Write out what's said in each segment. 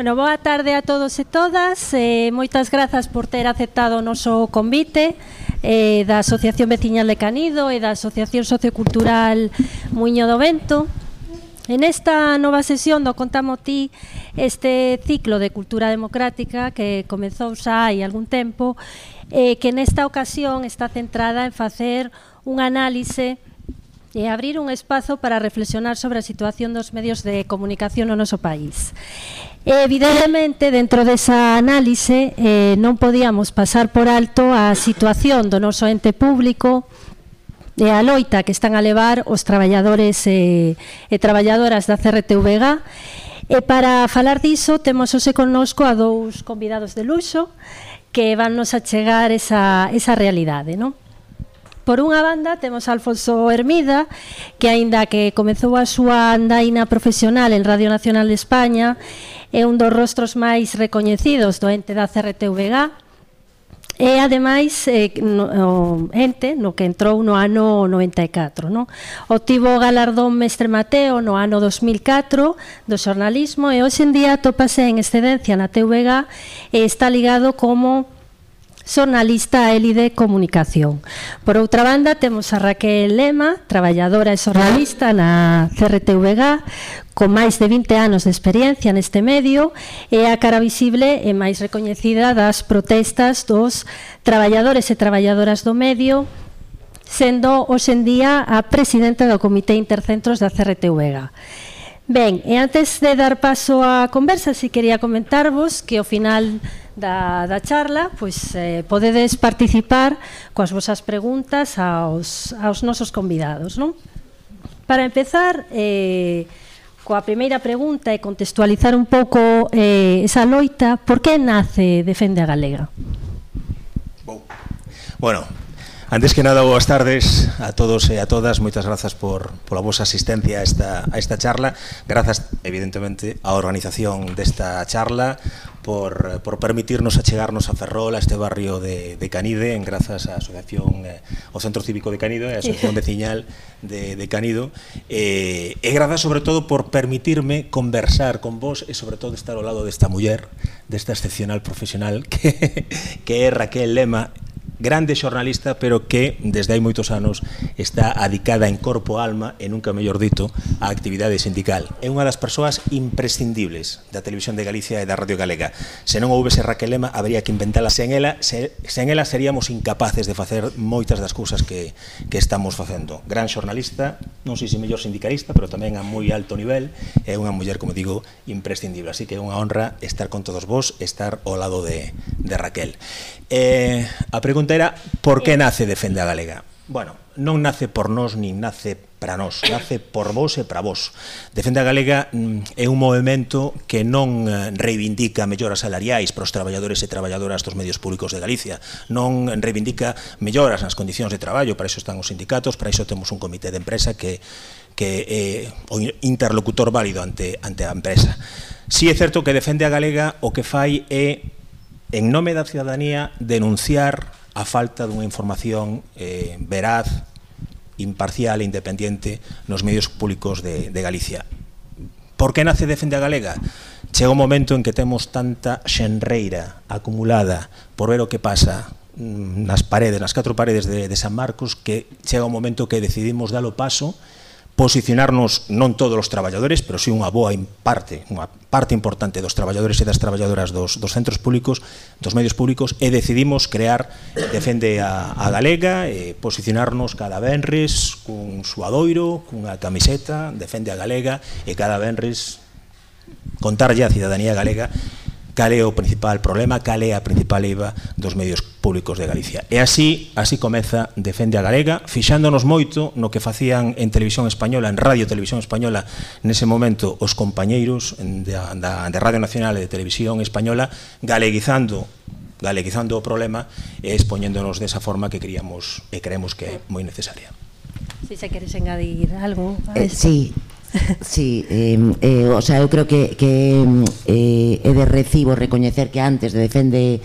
Bueno, boa tarde a todos e todas. Eh, moitas grazas por ter aceptado o noso convite eh, da Asociación Veciñal de Canido e da Asociación Sociocultural Muño do Vento. En esta nova sesión do Contamo Ti este ciclo de cultura democrática que comezou xa hai algún tempo eh, que nesta ocasión está centrada en facer un análise e abrir un espazo para reflexionar sobre a situación dos medios de comunicación no noso país. Evidentemente, dentro desa análise, eh, non podíamos pasar por alto a situación do noso ente público e a loita que están a levar os traballadores e, e traballadoras da CRTVG E para falar diso, temos hoxe connosco a dous convidados de luxo que vannos a chegar esa, esa realidade, non? Por unha banda, temos a Alfonso Hermida, que aínda que comezou a súa andaina profesional en Radio Nacional de España, é un dos rostros máis recoñecidos do ente da CRTVG, E ademais eh, no, ente no que entrou no ano 94, non? Obtivo o galardón Mestre Mateo no ano 2004 do xornalismo e hoxe en día topase en excedencia na TVG e está ligado como xornalista Eli de comunicación. Por outra banda, temos a Raquel Lema, traballadora e xornalista na CRTVG, con máis de 20 anos de experiencia neste medio e a cara visible e máis recoñecida das protestas dos traballadores e traballadoras do medio sendo hoxendía a presidenta do Comité Intercentros da CRTVG. Ben, e antes de dar paso á conversa, si quería comentarvos que ao final da, da charla, pois eh, podedes participar coas vosas preguntas aos, aos nosos convidados. Non? Para empezar, eh, coa primeira pregunta e contextualizar un pouco eh, esa loita, por que nace Defende a Galega? Bueno, Antes que nada, boas tardes a todos e a todas. Moitas grazas por, pola vosa asistencia a esta, a esta charla. Grazas, evidentemente, á organización desta charla por, por permitirnos achegarnos a Ferrol, a este barrio de, de Canide, en grazas á asociación, eh, ao Centro Cívico de Canido e a Asociación Veciñal de, de Canido. Eh, e grazas, sobre todo, por permitirme conversar con vos e, sobre todo, estar ao lado desta muller, desta excepcional profesional que, que é Raquel Lema, grande xornalista, pero que desde hai moitos anos está adicada en corpo alma e nunca mellor dito á actividade sindical. É unha das persoas imprescindibles da Televisión de Galicia e da Radio Galega. Se non houvese Raquel Lema, habría que inventala. Sen ela, se, sen ela seríamos incapaces de facer moitas das cousas que, que estamos facendo. Gran xornalista, non sei se mellor sindicalista, pero tamén a moi alto nivel, é unha muller, como digo, imprescindible. Así que é unha honra estar con todos vos, estar ao lado de, de Raquel. Eh, a pregunta pregunta era por que eh. nace Defende a Galega? Bueno, non nace por nós nin nace para nós, nace por vos e para vos. a Galega mm, é un movimento que non eh, reivindica melloras salariais para os traballadores e traballadoras dos medios públicos de Galicia, non reivindica melloras nas condicións de traballo, para iso están os sindicatos, para iso temos un comité de empresa que que é o interlocutor válido ante ante a empresa. Si é certo que Defende a Galega o que fai é en nome da cidadanía denunciar a falta dunha información eh, veraz, imparcial e independiente nos medios públicos de, de Galicia. Por que nace Defende a Galega? Chega un momento en que temos tanta xenreira acumulada por ver o que pasa mm, nas paredes, nas catro paredes de, de San Marcos, que chega un momento que decidimos dar o paso e posicionarnos non todos os traballadores, pero si sí unha boa parte, unha parte importante dos traballadores e das traballadoras dos, dos centros públicos, dos medios públicos, e decidimos crear Defende a, a Galega e posicionarnos cada venres cun suadoiro, cunha camiseta, Defende a Galega e cada venres contarlle á cidadanía galega cal é o principal problema, cal é a principal eiva dos medios públicos de Galicia. E así, así comeza Defende a Galega, fixándonos moito no que facían en Televisión Española, en Radio Televisión Española, nese momento os compañeiros de, da, de Radio Nacional e de Televisión Española, galeguizando galeguizando o problema e expoñéndonos desa forma que queríamos e creemos que é moi necesaria. Si se queres engadir algo. Eh, sí, Sí, eh, eh, o sea, eu creo que, que eh, é de recibo recoñecer que antes de Defende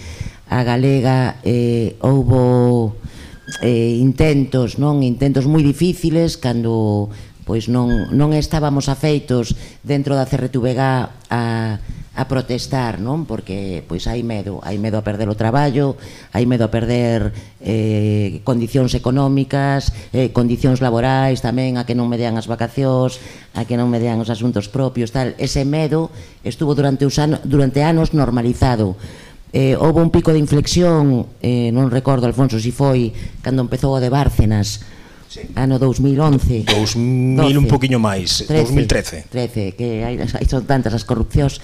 a Galega eh, houbo eh, intentos, non intentos moi difíciles cando pois non, non estábamos afeitos dentro da CRTVG a a protestar, non? Porque pois hai medo, hai medo a perder o traballo, hai medo a perder eh condicións económicas, eh condicións laborais tamén, a que non me dean as vacacións, a que non me dean os asuntos propios, tal. Ese medo estuvo durante os anos durante anos normalizado. Eh, houve un pico de inflexión, eh, non recordo, Alfonso, si foi cando empezou o de Bárcenas, sí. ano 2011. 2000 12, un poquinho máis, 13, 2013. 13, que hai, hai son tantas as corrupcións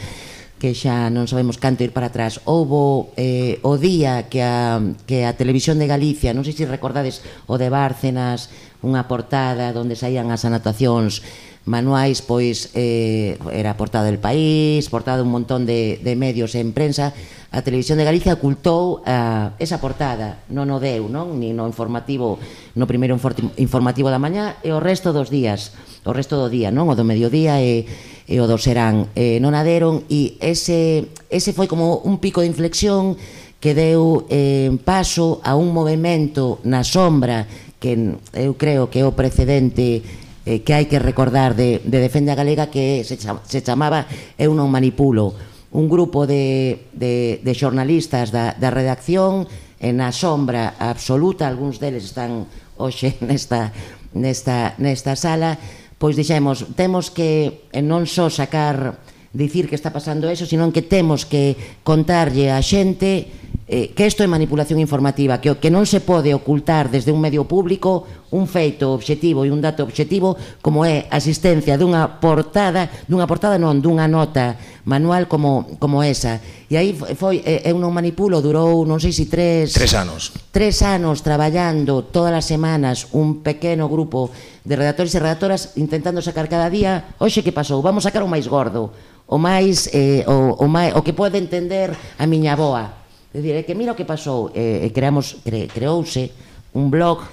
que xa non sabemos canto ir para atrás, houbo eh, o día que a, que a Televisión de Galicia, non sei se recordades o de Bárcenas, unha portada onde saían as anotacións manuais, pois eh, era portada del país, portada un montón de, de medios en prensa, a Televisión de Galicia ocultou eh, esa portada, non o deu, non? Ni no informativo, no primeiro informativo da mañá e o resto dos días, o resto do día, non? O do mediodía e... Eh, e o do Serán eh, non aderon e ese, ese foi como un pico de inflexión que deu eh, paso a un movimento na sombra que eu creo que é o precedente eh, que hai que recordar de, de Defende a Galega que se, se chamaba Eu non manipulo. Un grupo de, de, de xornalistas da, da redacción en a sombra absoluta algúns deles están hoxe nesta, nesta, nesta sala pois dixemos, temos que non só sacar dicir que está pasando eso, sino que temos que contarlle a xente eh, que isto é manipulación informativa, que que non se pode ocultar desde un medio público un feito obxectivo e un dato obxectivo como é a asistencia dunha portada, dunha portada non, dunha nota manual como, como esa. E aí foi, eh, eu non manipulo, durou non sei se si tres... Tres anos. Tres anos traballando todas as semanas un pequeno grupo de redactores e redactoras intentando sacar cada día, oxe que pasou, vamos sacar o máis gordo, o máis, eh, o, o, máis, o que pode entender a miña boa Dicir, é que mira o que pasou, eh, eh, creamos, cre, creouse un blog,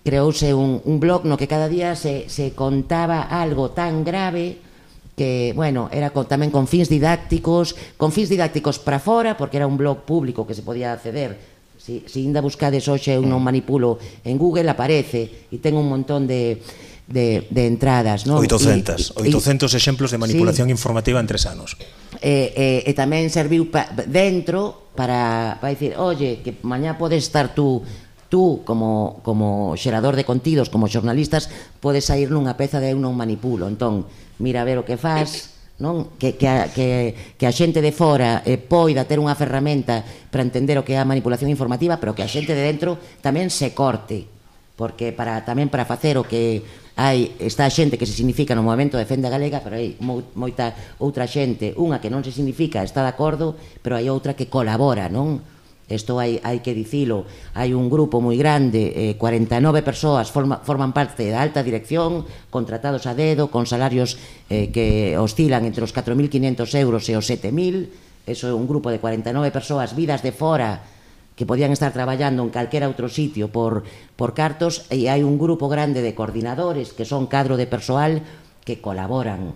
creouse un, un blog no que cada día se, se contaba algo tan grave que, bueno, era con, tamén con fins didácticos, con fins didácticos para fora, porque era un blog público que se podía acceder. Si, si inda buscades hoxe eu non manipulo en Google, aparece e ten un montón de de, de entradas. Non? 800, e, 800 e, exemplos de manipulación sí. informativa en tres anos. E, e, e tamén serviu pa, dentro para, para dicir, oye, que mañá podes estar tú tú como, como xerador de contidos, como xornalistas, podes sair nunha peza de eu non manipulo. Entón, mira a ver o que faz, non? Que, que, a, que, que a xente de fora eh, poida ter unha ferramenta para entender o que é a manipulación informativa, pero que a xente de dentro tamén se corte porque para tamén para facer o que hai está a xente que se significa no movimento de defenda galega, pero hai moita outra xente, unha que non se significa, está de acordo, pero hai outra que colabora, non? Isto hai, hai que dicilo, hai un grupo moi grande, eh, 49 persoas forma, forman parte da alta dirección, contratados a dedo, con salarios eh, que oscilan entre os 4.500 euros e os 7.000, eso é un grupo de 49 persoas, vidas de fora, que podían estar traballando en calquera outro sitio por, por cartos e hai un grupo grande de coordinadores que son cadro de persoal que colaboran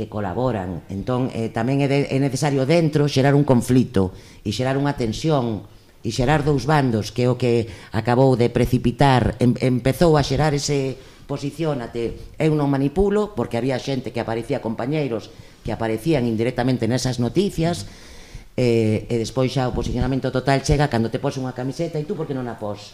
que colaboran. Entón, eh, tamén é, de, é necesario dentro xerar un conflito e xerar unha tensión e xerar dous bandos que é o que acabou de precipitar em, empezou a xerar ese posiciónate, eu non manipulo porque había xente que aparecía compañeiros que aparecían indirectamente nesas noticias e, e despois xa o posicionamento total chega cando te pos unha camiseta e tú porque non a pos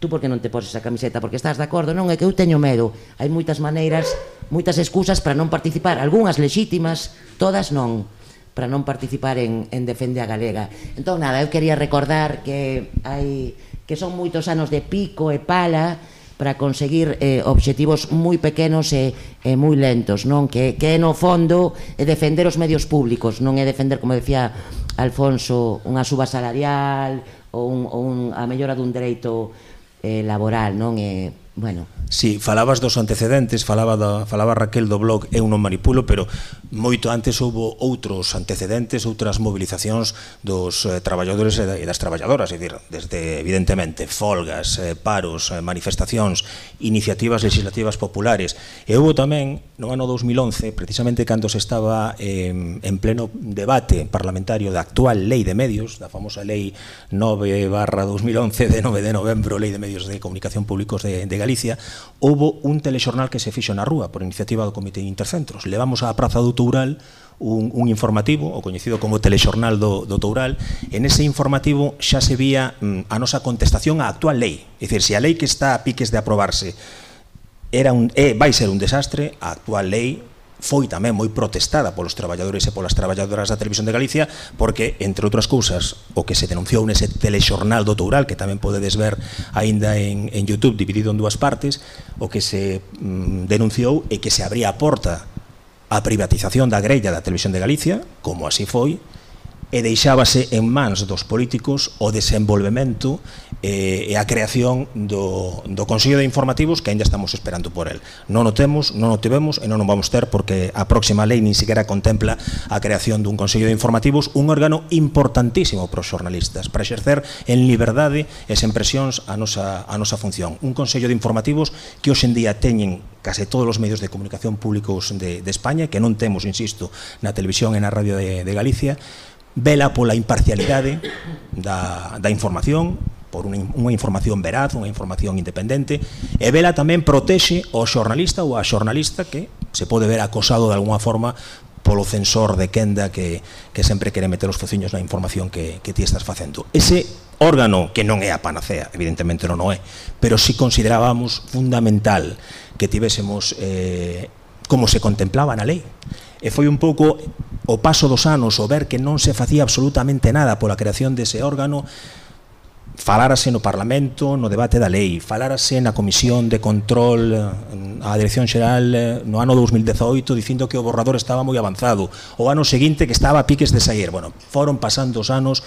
tú porque non te poses esa camiseta? Porque estás de acordo? Non é que eu teño medo. Hai moitas maneiras moitas excusas para non participar. Algunhas lexítimas todas non para non participar en, en Defende a Galega. Entón nada eu quería recordar que hai que son moitos anos de pico e pala para conseguir eh, obxectivos moi pequenos e, e moi lentos, non? Que, que no fondo é defender os medios públicos, non é defender, como decía Alfonso unha suba salarial ou, un, ou un, a mellora dun dereito eh, laboral, non? Eh, bueno, Si, sí, falabas dos antecedentes, falaba, da, falaba Raquel do blog Eu non manipulo, pero moito antes houve outros antecedentes, outras mobilizacións dos eh, traballadores e das traballadoras, é dicir, desde, evidentemente, folgas, eh, paros, eh, manifestacións, iniciativas legislativas populares. E houve tamén, no ano 2011, precisamente cando se estaba eh, en pleno debate parlamentario da actual Lei de Medios, da famosa Lei 9 barra 2011 de 9 de novembro, Lei de Medios de Comunicación Públicos de, de Galicia, houbo un telexornal que se fixo na rúa por iniciativa do Comité Intercentros. Levamos á Praza do Toural un, un informativo, o coñecido como telexornal do, do Toural, en ese informativo xa se vía mm, a nosa contestación á actual lei. É dicir, se a lei que está a piques de aprobarse era un, é, vai ser un desastre, a actual lei foi tamén moi protestada polos traballadores e polas traballadoras da Televisión de Galicia porque, entre outras cousas, o que se denunciou nese telexornal do Toural, que tamén podedes ver aínda en, en Youtube dividido en dúas partes, o que se mm, denunciou é que se abría a porta a privatización da grella da Televisión de Galicia, como así foi, e deixábase en mans dos políticos o desenvolvemento eh, e a creación do, do Consello de Informativos que aínda estamos esperando por el. Non o temos, non o tivemos e non o vamos ter porque a próxima lei nin sequera contempla a creación dun Consello de Informativos, un órgano importantísimo para os xornalistas, para exercer en liberdade e sen presións a nosa, a nosa función. Un Consello de Informativos que hoxendía teñen case todos os medios de comunicación públicos de, de España, que non temos, insisto, na televisión e na radio de, de Galicia, vela pola imparcialidade da, da información por unha, unha información veraz, unha información independente, e vela tamén protexe o xornalista ou a xornalista que se pode ver acosado de alguna forma polo censor de quenda que, que sempre quere meter os fociños na información que, que ti estás facendo. Ese órgano, que non é a panacea, evidentemente non o é, pero si considerábamos fundamental que tivésemos eh, como se contemplaba na lei. E foi un pouco o paso dos anos, o ver que non se facía absolutamente nada pola creación dese órgano, falárase no Parlamento, no debate da lei, falárase na Comisión de Control eh, a Dirección Xeral eh, no ano 2018 dicindo que o borrador estaba moi avanzado, o ano seguinte que estaba a piques de sair. Bueno, foron pasando os anos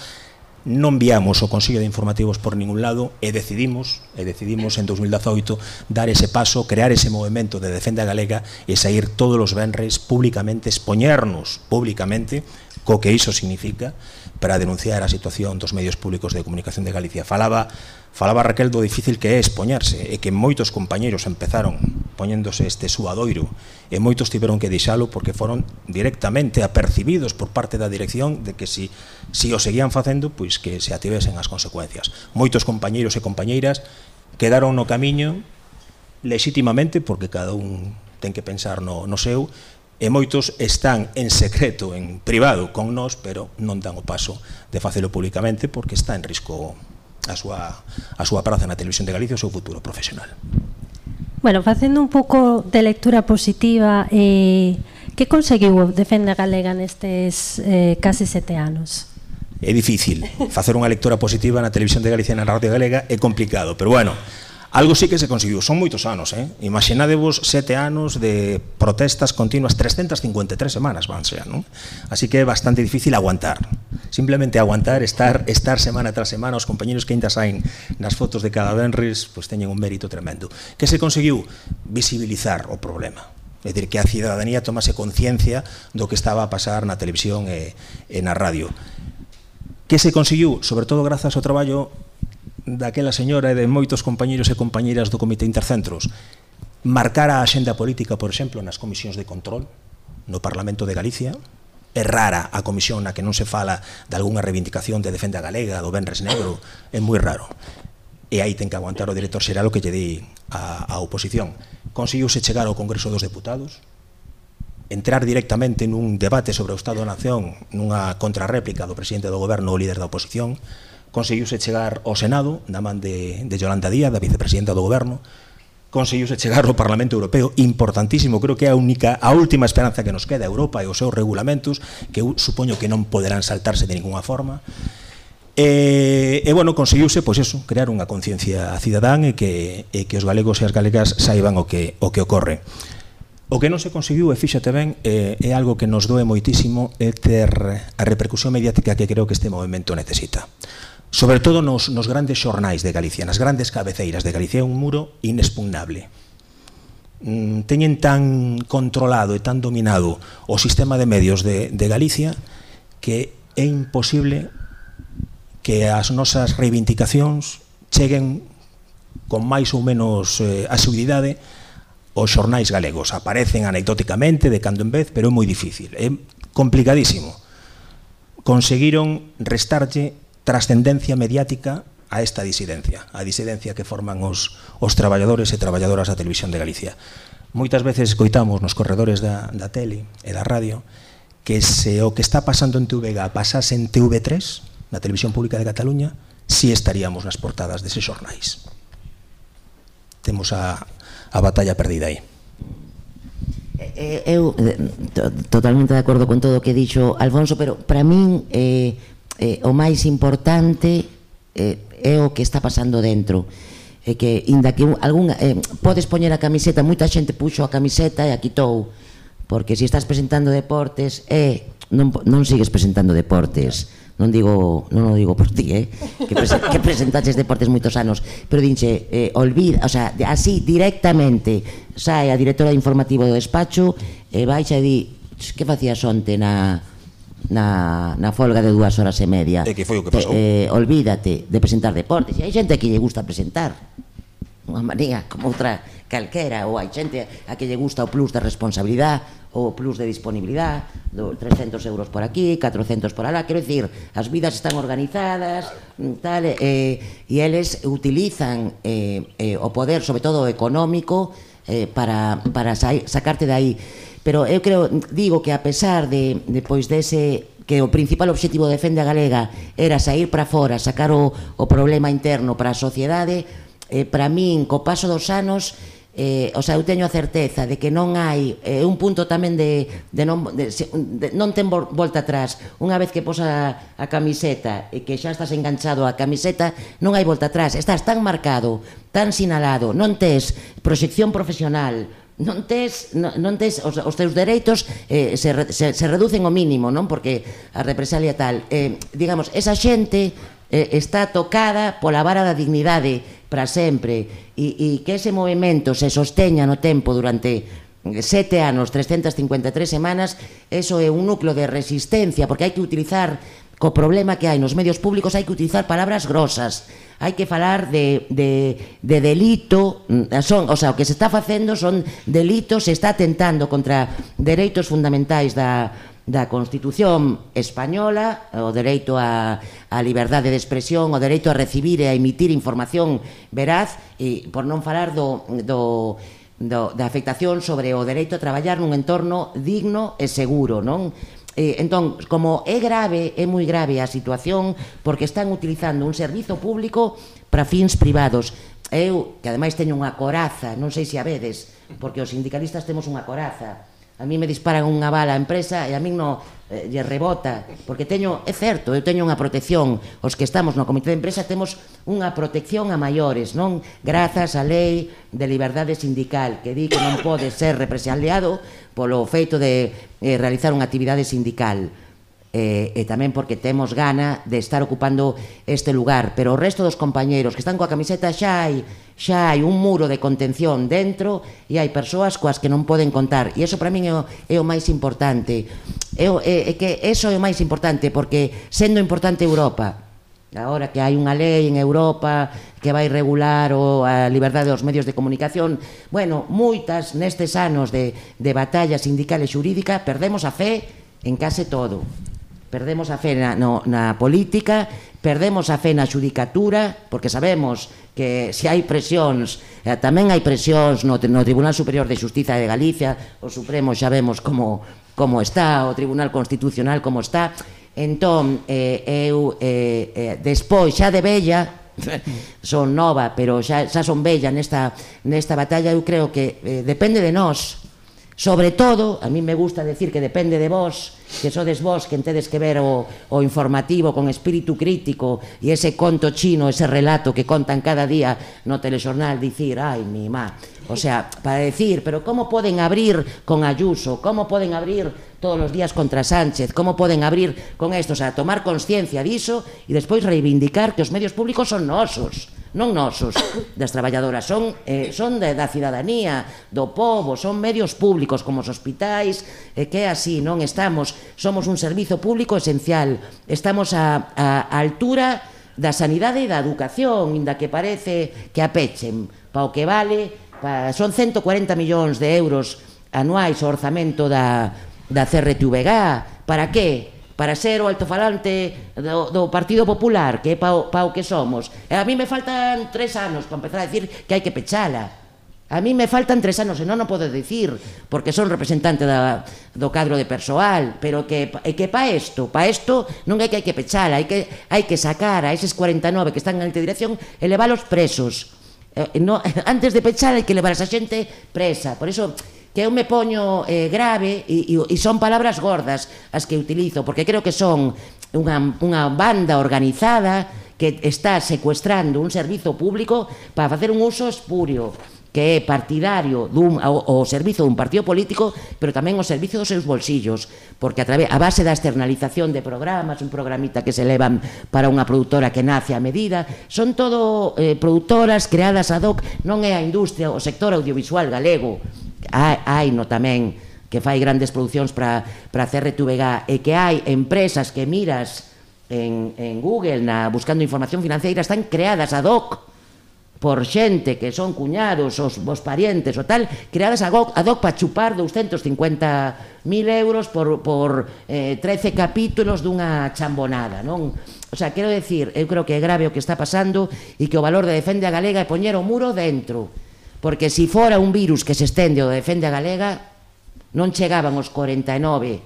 non viamos o Consello de Informativos por ningún lado e decidimos, e decidimos en 2018 dar ese paso, crear ese movimento de defenda galega e sair todos os venres públicamente, expoñernos públicamente co que iso significa para denunciar a situación dos medios públicos de comunicación de Galicia. Falaba Falaba Raquel do difícil que é expoñarse e que moitos compañeiros empezaron poñéndose este suadoiro e moitos tiveron que deixalo porque foron directamente apercibidos por parte da dirección de que si, si o seguían facendo, pois que se ativesen as consecuencias. Moitos compañeiros e compañeiras quedaron no camiño lexítimamente porque cada un ten que pensar no, no seu e moitos están en secreto, en privado con nós, pero non dan o paso de facelo públicamente porque está en risco a súa, a súa praza na televisión de Galicia o seu futuro profesional. Bueno, facendo un pouco de lectura positiva, eh, que conseguiu Defende Galega nestes eh, case sete anos? É difícil. Facer unha lectura positiva na televisión de Galicia e na radio galega é complicado, pero bueno, Algo sí que se conseguiu, son moitos anos, eh? Imaginadevos sete anos de protestas continuas, 353 semanas van ser, non? Así que é bastante difícil aguantar. Simplemente aguantar, estar estar semana tras semana, os compañeros que ainda saen nas fotos de cada Benris, pois pues, teñen un mérito tremendo. Que se conseguiu? Visibilizar o problema. É dicir, que a cidadanía tomase conciencia do que estaba a pasar na televisión e, e na radio. Que se conseguiu? Sobre todo grazas ao traballo daquela señora e de moitos compañeros e compañeiras do Comité Intercentros. Marcar a axenda política, por exemplo, nas comisións de control no Parlamento de Galicia, é rara a comisión na que non se fala de algunha reivindicación de defenda galega, do Benres Negro, é moi raro. E aí ten que aguantar o director xeral o que lle di a, a oposición. Conseguiuse chegar ao Congreso dos Deputados, entrar directamente nun debate sobre o Estado da Nación, nunha contrarréplica do presidente do goberno ou líder da oposición, conseguiuse chegar ao Senado, na man de, de Yolanda Díaz, da vicepresidenta do goberno, conseguiuse chegar ao Parlamento Europeo importantísimo, creo que é a única a última esperanza que nos queda Europa e os seus regulamentos que eu supoño que non poderán saltarse de ninguna forma E, e bueno, conseguiuse pois eso, crear unha conciencia cidadán e que, e que os galegos e as galegas saiban o que, o que ocorre. O que non se conseguiu, e fíxate ben, é, é algo que nos doe moitísimo é ter a repercusión mediática que creo que este movimento necesita sobre todo nos, nos grandes xornais de Galicia, nas grandes cabeceiras de Galicia, é un muro inexpugnable. Mm, teñen tan controlado e tan dominado o sistema de medios de, de Galicia que é imposible que as nosas reivindicacións cheguen con máis ou menos eh, asiduidade os xornais galegos. Aparecen anecdóticamente de cando en vez, pero é moi difícil, é complicadísimo. Conseguiron restarlle trascendencia mediática a esta disidencia, a disidencia que forman os, os traballadores e traballadoras da Televisión de Galicia. Moitas veces coitamos nos corredores da, da tele e da radio que se o que está pasando en TVG pasase en TV3, na Televisión Pública de Cataluña, si estaríamos nas portadas deses xornais. Temos a, a batalla perdida aí. Eh, eh, eu eh, totalmente de acordo con todo o que dixo Alfonso, pero para min eh, eh, o máis importante eh, é o que está pasando dentro. E que inda que algún, eh, podes poñer a camiseta, moita xente puxo a camiseta e a quitou, porque se si estás presentando deportes, eh, non, non sigues presentando deportes, non digo, non o digo por ti, eh, que, prese, que presentaches deportes moitos anos, pero dinche, eh, olvida, o sea, así directamente, sai a directora de informativo do despacho e eh, baixa e di, que facías onte na na, na folga de dúas horas e media. E que foi o que pasou? Te, eh, olvídate de presentar deportes. E hai xente que lle gusta presentar. Unha manía como outra calquera. Ou hai xente a que lle gusta o plus de responsabilidad o plus de disponibilidad. Do 300 euros por aquí, 400 por alá. Quero dicir, as vidas están organizadas, mm, tal, eh, e eles utilizan eh, eh, o poder, sobre todo económico, eh, para, para sa sacarte de aí. Pero eu creo, digo que a pesar de, de pois dese que o principal obxectivo de Defenda Galega era sair para fora, sacar o, o problema interno para a sociedade, eh, para min, co paso dos anos, eh, o sea, eu teño a certeza de que non hai eh, un punto tamén de, de, non, de, de non ten volta atrás. Unha vez que posa a camiseta e que xa estás enganchado á camiseta non hai volta atrás, estás tan marcado tan sinalado, non tes proxección profesional non tes, non tes os, os teus dereitos eh, se, se, se reducen ao mínimo, non? Porque a represalia tal. Eh, digamos, esa xente eh, está tocada pola vara da dignidade para sempre e, e que ese movimento se sosteña no tempo durante sete anos, 353 semanas, eso é un núcleo de resistencia, porque hai que utilizar co problema que hai nos medios públicos hai que utilizar palabras grosas hai que falar de, de, de delito mm, son, o sea, o que se está facendo son delitos se está atentando contra dereitos fundamentais da, da Constitución española o dereito a, a liberdade de expresión o dereito a recibir e a emitir información veraz e por non falar do, do do, da afectación sobre o dereito a traballar nun entorno digno e seguro, non? Eh, entón, como é grave, é moi grave a situación porque están utilizando un servizo público para fins privados. Eu, que ademais teño unha coraza, non sei se a vedes, porque os sindicalistas temos unha coraza. A mí me disparan unha bala a empresa e a mí no, eh, lle rebota, porque teño, é certo, eu teño unha protección, os que estamos no comité de empresa temos unha protección a maiores, non grazas á lei de liberdade sindical, que di que non pode ser represaliado polo feito de eh, realizar unha actividade sindical eh, e tamén porque temos gana de estar ocupando este lugar, pero o resto dos compañeiros que están coa camiseta xa hai xa hai un muro de contención dentro e hai persoas coas que non poden contar. E iso para min é o, é o máis importante. É, o, é, é que eso é o máis importante porque sendo importante Europa agora que hai unha lei en Europa que vai regular o, a liberdade dos medios de comunicación, bueno, moitas nestes anos de, de batalla sindical e xurídica perdemos a fe en case todo. Perdemos a fe na, no, na política, perdemos a fe na xudicatura, porque sabemos que se hai presións, eh, tamén hai presións no, no Tribunal Superior de Justiza de Galicia, o Supremo xa vemos como, como está, o Tribunal Constitucional como está, entón eh, eu eh, eh, despois xa de bella son nova, pero xa, xa son bella nesta, nesta batalla, eu creo que eh, depende de nós Sobre todo, a mí me gusta decir que depende de vos, que sodes vos quen tedes que ver o, o informativo con espírito crítico e ese conto chino, ese relato que contan cada día no telexornal, dicir, ai, mi má, o sea, para decir, pero como poden abrir con Ayuso, como poden abrir todos os días contra Sánchez, como poden abrir con esto, o sea, tomar conciencia diso e despois reivindicar que os medios públicos son nosos non nosos, das traballadoras, son eh, son da, da cidadanía, do povo, son medios públicos como os hospitais, e eh, que así non estamos, somos un servizo público esencial. Estamos a a, a altura da sanidade e da educación, inda que parece que apechen, pa o que vale, pa, son 140 millóns de euros anuais o orzamento da, da CRTVG, para que? para ser o altofalante do, do Partido Popular, que é pa, pa o que somos. E a mí me faltan tres anos para empezar a decir que hai que pechala. A mí me faltan tres anos, e non o podo dicir, porque son representante da, do cadro de persoal, pero que, e que pa isto, pa isto non é que hai que pechala, hai que, hai que sacar a eses 49 que están en antidirección e leválos presos. Eh, no, antes de pechar hai que levar a esa xente presa. Por iso, que eu me poño eh, grave e, e, e son palabras gordas as que utilizo, porque creo que son unha, unha banda organizada que está secuestrando un servizo público para facer un uso espurio que é partidario dun, o, o servizo dun partido político, pero tamén o servizo dos seus bolsillos, porque a, través, a base da externalización de programas, un programita que se levan para unha produtora que nace a medida, son todo eh, produtoras creadas ad hoc, non é a industria, o sector audiovisual galego, hai, hai no tamén que fai grandes producións para, para CRTVG e que hai empresas que miras en, en Google na buscando información financeira están creadas ad hoc por xente que son cuñados, os vos parientes o tal, creadas ad hoc, hoc para chupar 250.000 euros por, por eh, 13 capítulos dunha chambonada, non? O sea, quero decir, eu creo que é grave o que está pasando e que o valor de defende a galega é poñer o muro dentro Porque se fora un virus que se estende ou defende a galega, non chegaban os 49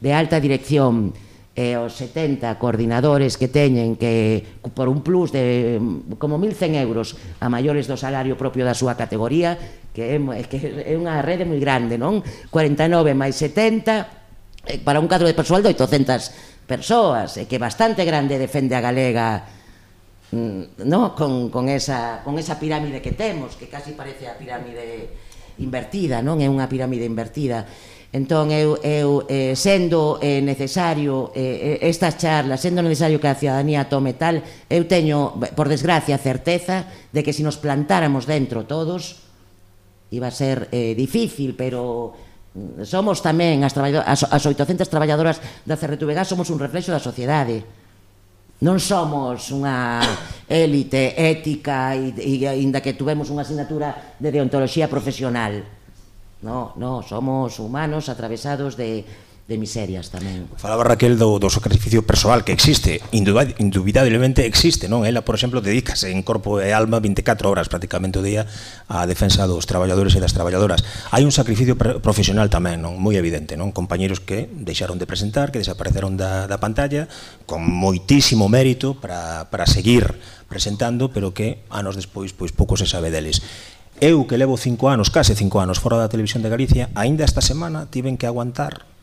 de alta dirección e os 70 coordinadores que teñen que por un plus de mm, como 1100 euros a maiores do salario propio da súa categoría que é, que é unha rede moi grande non? 49 máis 70 eh, para un cadro de persoal de 800 persoas e que bastante grande defende a galega Mm, no con, con, esa, con esa pirámide que temos que casi parece a pirámide invertida non? É unha pirámide invertida. Entón eu, eu eh, sendo eh, necesario eh, eh estas charlas sendo necesario que a ciudadanía tome tal eu teño por desgracia certeza de que se nos plantáramos dentro todos iba a ser eh, difícil pero mm, somos tamén as, as 800 traballadoras da CRTVG somos un reflexo da sociedade non somos unha élite ética e, e aínda que tuvemos unha asignatura de deontoloxía profesional. No, no, somos humanos atravesados de de miserias tamén. Falaba Raquel do, do sacrificio persoal que existe, indubidablemente existe, non? Ela, por exemplo, dedícase en corpo e alma 24 horas prácticamente o día á defensa dos traballadores e das traballadoras. Hai un sacrificio profesional tamén, non? Moi evidente, non? Compañeiros que deixaron de presentar, que desapareceron da, da pantalla, con moitísimo mérito para, para seguir presentando, pero que anos despois pois pouco se sabe deles. Eu que levo cinco anos, case cinco anos, fora da televisión de Galicia, aínda esta semana tiven que aguantar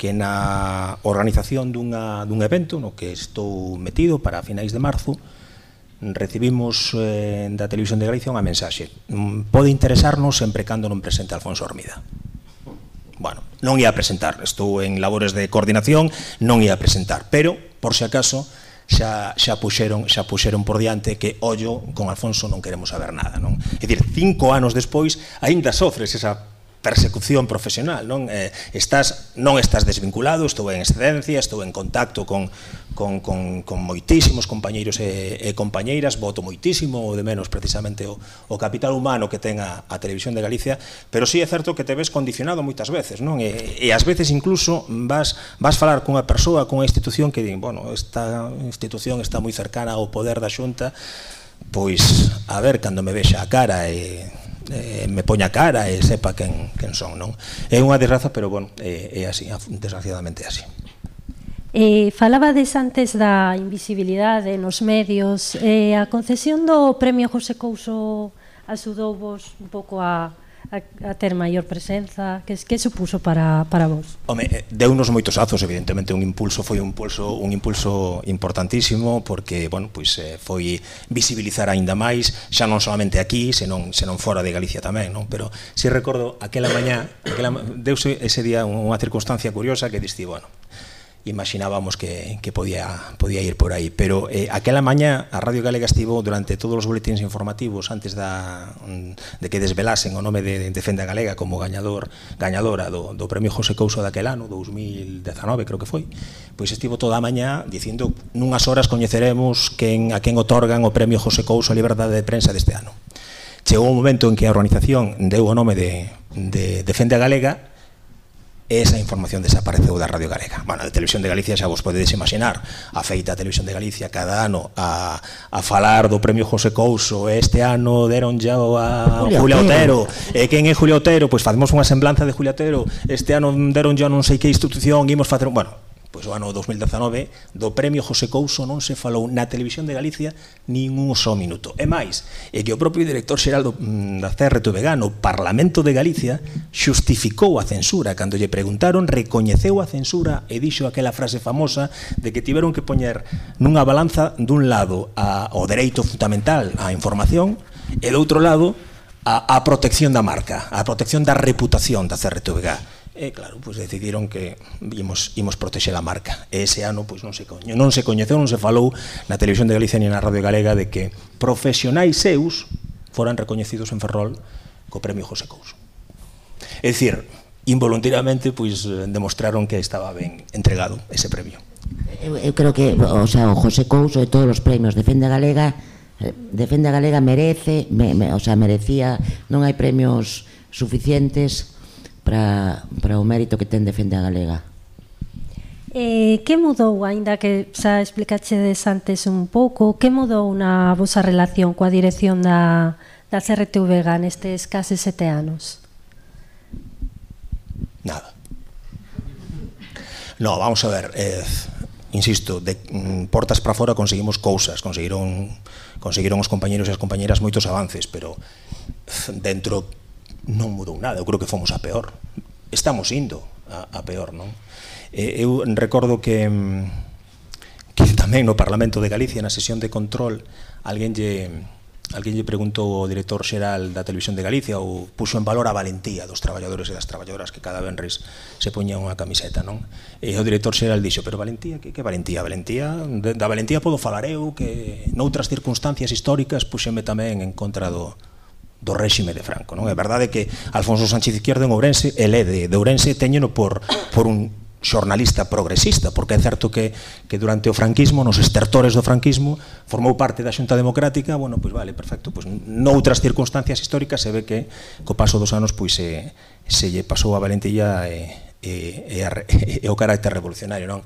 que na organización dunha, dun evento no que estou metido para finais de marzo recibimos eh, da Televisión de Galicia unha mensaxe. Mm, pode interesarnos sempre cando non presente Alfonso Ormida bueno, non ia a presentar. Estou en labores de coordinación non ia a presentar, pero por se acaso xa, xa puxeron xa puxeron por diante que ollo con Alfonso non queremos saber nada non? é dicir, cinco anos despois aínda sofres esa persecución profesional, non? Eh, estás non estás desvinculado, estou en excedencia, estou en contacto con con con con moitísimos compañeiros e, e compañeiras, voto moitísimo ou de menos precisamente o o capital humano que ten a, a televisión de Galicia, pero si sí é certo que te ves condicionado moitas veces, non? E, e ás veces incluso vas vas falar cunha persoa, cunha institución que din, bueno, esta institución está moi cercana ao poder da Xunta, pois a ver cando me vexa a cara e eh, me poña cara e sepa quen, quen son, non? É unha desgraza, pero, bueno, é, é así, desgraciadamente é así. Eh, falabades antes da invisibilidade nos medios. Eh, a concesión do Premio José Couso axudou vos un pouco a, a, a ter maior presenza? Que, que supuso para, para vos? Home, eh, deunos moitos azos, evidentemente un impulso foi un impulso, un impulso importantísimo porque, bueno, pois pues, foi visibilizar aínda máis, xa non solamente aquí, senón senón fora de Galicia tamén, non? Pero si recordo aquela mañá, aquela deuse ese día unha circunstancia curiosa que dixi, bueno, imaginábamos que, que podía, podía ir por aí. Pero eh, aquela mañá a Radio Galega estivo durante todos os boletins informativos antes da, de que desvelasen o nome de, de Defenda Galega como gañador gañadora do, do Premio José Couso daquel ano, 2019 creo que foi, pois estivo toda a mañá dicindo nunhas horas coñeceremos quen, a quen otorgan o Premio José Couso a Liberdade de Prensa deste ano. Chegou un momento en que a organización deu o nome de, de Defenda Galega esa información desapareceu da Radio Galega. Bueno, a Televisión de Galicia xa vos podedes imaginar, a feita a Televisión de Galicia cada ano a, a falar do Premio José Couso, este ano deron ya a Julio Julia Otero, e eh, quen é Julio Otero, pois pues, facemos unha semblanza de Julio Otero, este ano deron ya non sei que institución, imos facer un... Bueno, pois o ano 2019 do premio José Couso non se falou na televisión de Galicia nin un só minuto. E máis, é que o propio director xeral do, mm, da CRTVG no Parlamento de Galicia, xustificou a censura. Cando lle preguntaron, recoñeceu a censura e dixo aquela frase famosa de que tiveron que poñer nunha balanza dun lado a, o dereito fundamental á información e do outro lado a, a protección da marca, a protección da reputación da CRTVG. E claro, pois decidiron que imos, imos protexer a marca. E ese ano pois non se coño, non se coñeceu, non se falou na televisión de Galicia ni na Radio Galega de que profesionais seus foran recoñecidos en Ferrol co premio José Couso. É dicir, involuntariamente pois demostraron que estaba ben entregado ese premio. Eu, eu creo que o, sea, o José Couso e todos os premios Defende Galega eh, Defende Galega merece, me, me, o sea, merecía, non hai premios suficientes para, para o mérito que ten Defende a Galega. Eh, que mudou, aínda que xa explicaxedes antes un pouco, que mudou na vosa relación coa dirección da, da CRTVG nestes case sete anos? Nada. No, vamos a ver, eh, insisto, de mm, portas para fora conseguimos cousas, conseguiron conseguiron os compañeros e as compañeras moitos avances, pero dentro non mudou nada, eu creo que fomos a peor. Estamos indo a, a peor, non? Eh, eu recordo que mm, que tamén no Parlamento de Galicia na sesión de control alguén lle alguén lle preguntou ao director xeral da Televisión de Galicia ou puxo en valor a valentía dos traballadores e das traballadoras que cada venres se poñían unha camiseta, non? E o director xeral dixo, pero valentía, que, que valentía? Valentía, da valentía podo falar eu que noutras circunstancias históricas puxeme tamén en contra do, do réxime de Franco. Non é verdade que Alfonso Sánchez Izquierdo en Ourense, el é de, de Ourense, teñeno por, por un xornalista progresista, porque é certo que, que durante o franquismo, nos estertores do franquismo, formou parte da Xunta Democrática, bueno, pois vale, perfecto, pois noutras circunstancias históricas se ve que co paso dos anos pois se, se lle pasou a valentía e, e, e, a, e o carácter revolucionario, non?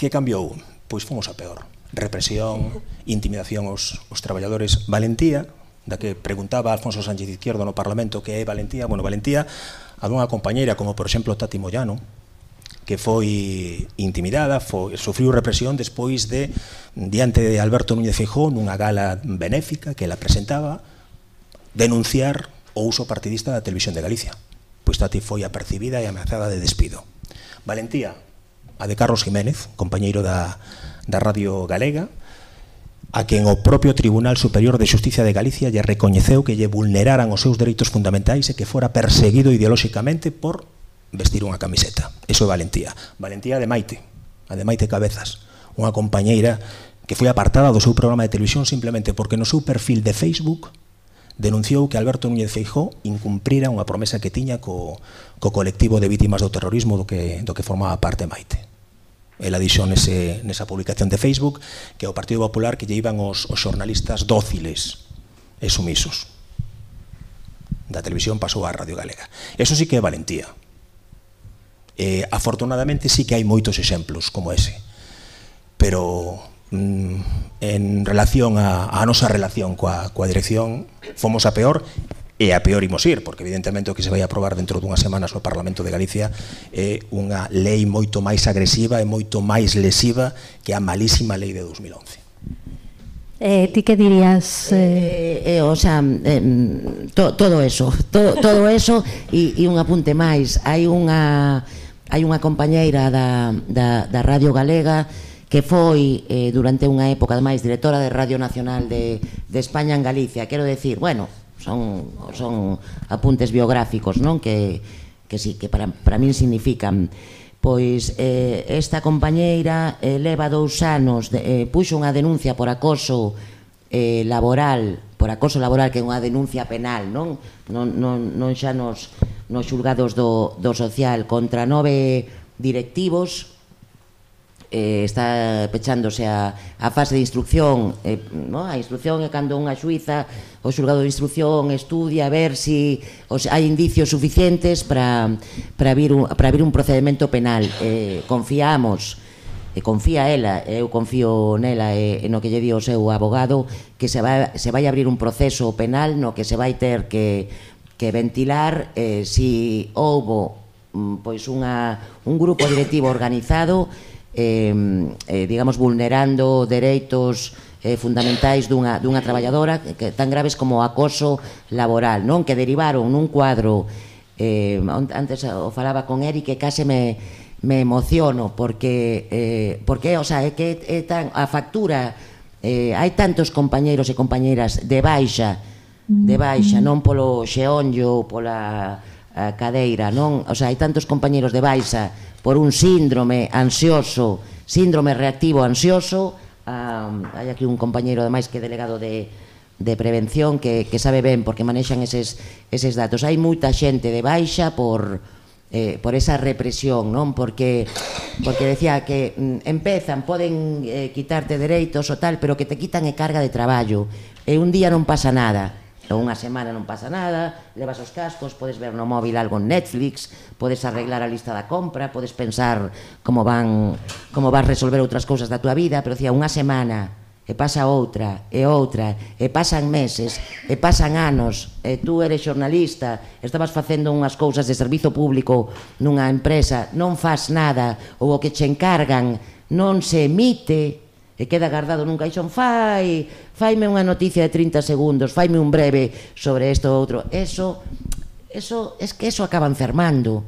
Que cambiou? Pois fomos a peor. Represión, intimidación aos, aos traballadores, valentía, da que preguntaba Alfonso Sánchez Izquierdo no Parlamento que é valentía, bueno, valentía a dunha compañeira como por exemplo Tati Moyano, que foi intimidada, foi, sufriu represión despois de diante de Alberto Núñez Feijóo nunha gala benéfica que la presentaba denunciar o uso partidista da televisión de Galicia. Pois Tati foi apercibida e ameazada de despido. Valentía, a de Carlos Jiménez, compañeiro da, da Radio Galega, a quen o propio Tribunal Superior de Justicia de Galicia lle recoñeceu que lle vulneraran os seus dereitos fundamentais e que fora perseguido ideolóxicamente por vestir unha camiseta. Eso é valentía. Valentía de Maite, a de Maite Cabezas, unha compañeira que foi apartada do seu programa de televisión simplemente porque no seu perfil de Facebook denunciou que Alberto Núñez Feijó incumprira unha promesa que tiña co, co colectivo de vítimas do terrorismo do que, do que formaba parte Maite ela dixo nese, nesa publicación de Facebook que o Partido Popular que lle iban os, os xornalistas dóciles e sumisos. Da televisión pasou á Radio Galega. Eso sí que é valentía. Eh, afortunadamente sí que hai moitos exemplos como ese. Pero mm, en relación a, a nosa relación coa, coa dirección fomos a peor e a peor imos ir, porque evidentemente o que se vai aprobar dentro dunhas semanas no Parlamento de Galicia é unha lei moito máis agresiva e moito máis lesiva que a malísima lei de 2011. Eh, ti que dirías eh... Eh, eh o sea, eh, to, todo eso, to, todo eso e, e un apunte máis. Hai unha hai unha compañeira da, da, da Radio Galega que foi eh, durante unha época máis directora de Radio Nacional de, de España en Galicia. Quero decir, bueno, son, son apuntes biográficos, non? Que, que sí, que para, para min significan pois eh, esta compañeira eh, leva dous anos de, eh, puxo unha denuncia por acoso eh, laboral por acoso laboral que é unha denuncia penal non non, non, non xa nos, nos xulgados do, do social contra nove directivos eh, está pechándose a, a fase de instrucción, eh, no? a instrucción é cando unha xuiza, o xulgado de instrucción estudia a ver si os, hai indicios suficientes para para vir un, para vir un procedimento penal. Eh, confiamos e confía ela, eu confío nela e, e no que lle di o seu abogado que se vai, se vai abrir un proceso penal no que se vai ter que, que ventilar eh, si houbo mm, pois unha, un grupo directivo organizado eh, eh, digamos, vulnerando dereitos eh, fundamentais dunha, dunha traballadora que, tan graves como o acoso laboral, non que derivaron nun cuadro eh, antes o falaba con Eric que case me, me emociono porque, eh, porque o sea, é que é tan, a factura eh, hai tantos compañeiros e compañeiras de baixa de baixa, non polo xeonllo pola a cadeira, non? O sea, hai tantos compañeiros de baixa por un síndrome ansioso, síndrome reactivo ansioso. Ah, hai aquí un compañeiro ademais que é delegado de, de prevención que, que sabe ben porque manexan eses, eses datos. Hai moita xente de baixa por, eh, por esa represión, non? Porque porque decía que mm, empezan, poden eh, quitarte dereitos o tal, pero que te quitan e carga de traballo. E un día non pasa nada Unha semana non pasa nada, levas os cascos, podes ver no móvil algo en Netflix, podes arreglar a lista da compra, podes pensar como van como vas resolver outras cousas da tua vida, pero decía, unha semana e pasa outra, e outra, e pasan meses, e pasan anos, e tú eres xornalista, estabas facendo unhas cousas de servizo público nunha empresa, non fas nada, ou o que che encargan non se emite, e queda guardado nun caixón fai, faime unha noticia de 30 segundos, faime un breve sobre isto ou outro. Eso, eso, es que eso acaba enfermando.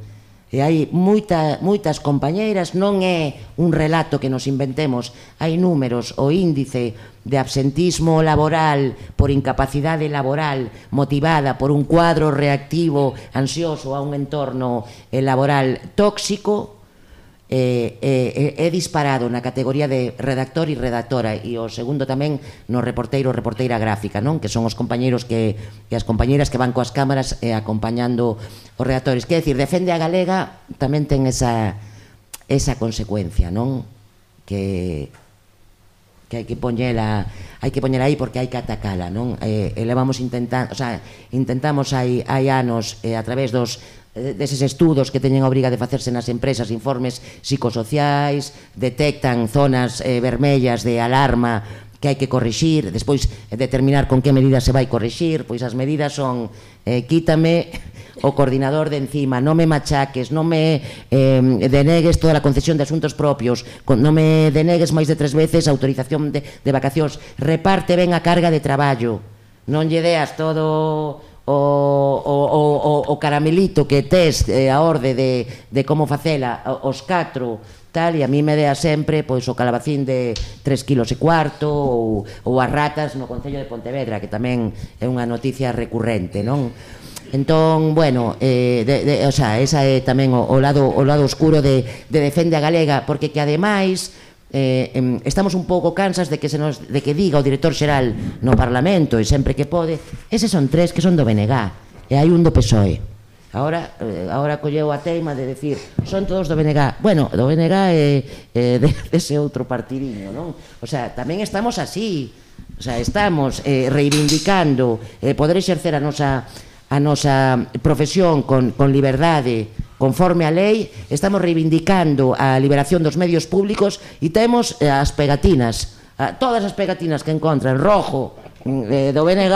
E hai moita, moitas compañeiras, non é un relato que nos inventemos, hai números, o índice de absentismo laboral por incapacidade laboral motivada por un cuadro reactivo ansioso a un entorno eh, laboral tóxico Eh, eh, eh, é disparado na categoría de redactor e redactora e o segundo tamén no reporteiro reporteira gráfica, non? Que son os compañeiros que e as compañeiras que van coas cámaras eh, acompañando os redactores. Quer decir, defende a galega tamén ten esa esa consecuencia, non? Que que hai que poñela hai que poñela aí porque hai que atacala, non? Eh, elevamos intentando o sea, intentamos hai hai anos eh, a través dos Eh, deses estudos que teñen a obriga de facerse nas empresas informes psicosociais, detectan zonas eh, vermellas de alarma que hai que corrixir, despois eh, determinar con que medidas se vai corrixir, pois as medidas son eh, quítame o coordinador de encima, non me machaques, non me eh, denegues toda a concesión de asuntos propios, non me denegues máis de tres veces a autorización de, de vacacións, reparte ben a carga de traballo, non lle deas todo o, o, o, o caramelito que tes eh, a orde de, de como facela os catro tal, e a mí me dea sempre pois o calabacín de 3 kilos e cuarto ou, ou as ratas no Concello de Pontevedra, que tamén é unha noticia recurrente, non? Entón, bueno, eh, de, de, o sea, esa é tamén o, o, lado, o lado oscuro de, de Defende a Galega, porque que ademais eh, estamos un pouco cansas de que se nos de que diga o director xeral no Parlamento e sempre que pode, eses son tres que son do BNG e hai un do PSOE. Ahora eh, ahora colleu a teima de decir, son todos do BNG. Bueno, do BNG e é de, dese outro partidiño, non? O sea, tamén estamos así. O sea, estamos eh, reivindicando eh, poder exercer a nosa a nosa profesión con, con liberdade conforme a lei, estamos reivindicando a liberación dos medios públicos e temos eh, as pegatinas, todas as pegatinas que encontran, rojo, mm, eh, do BNG,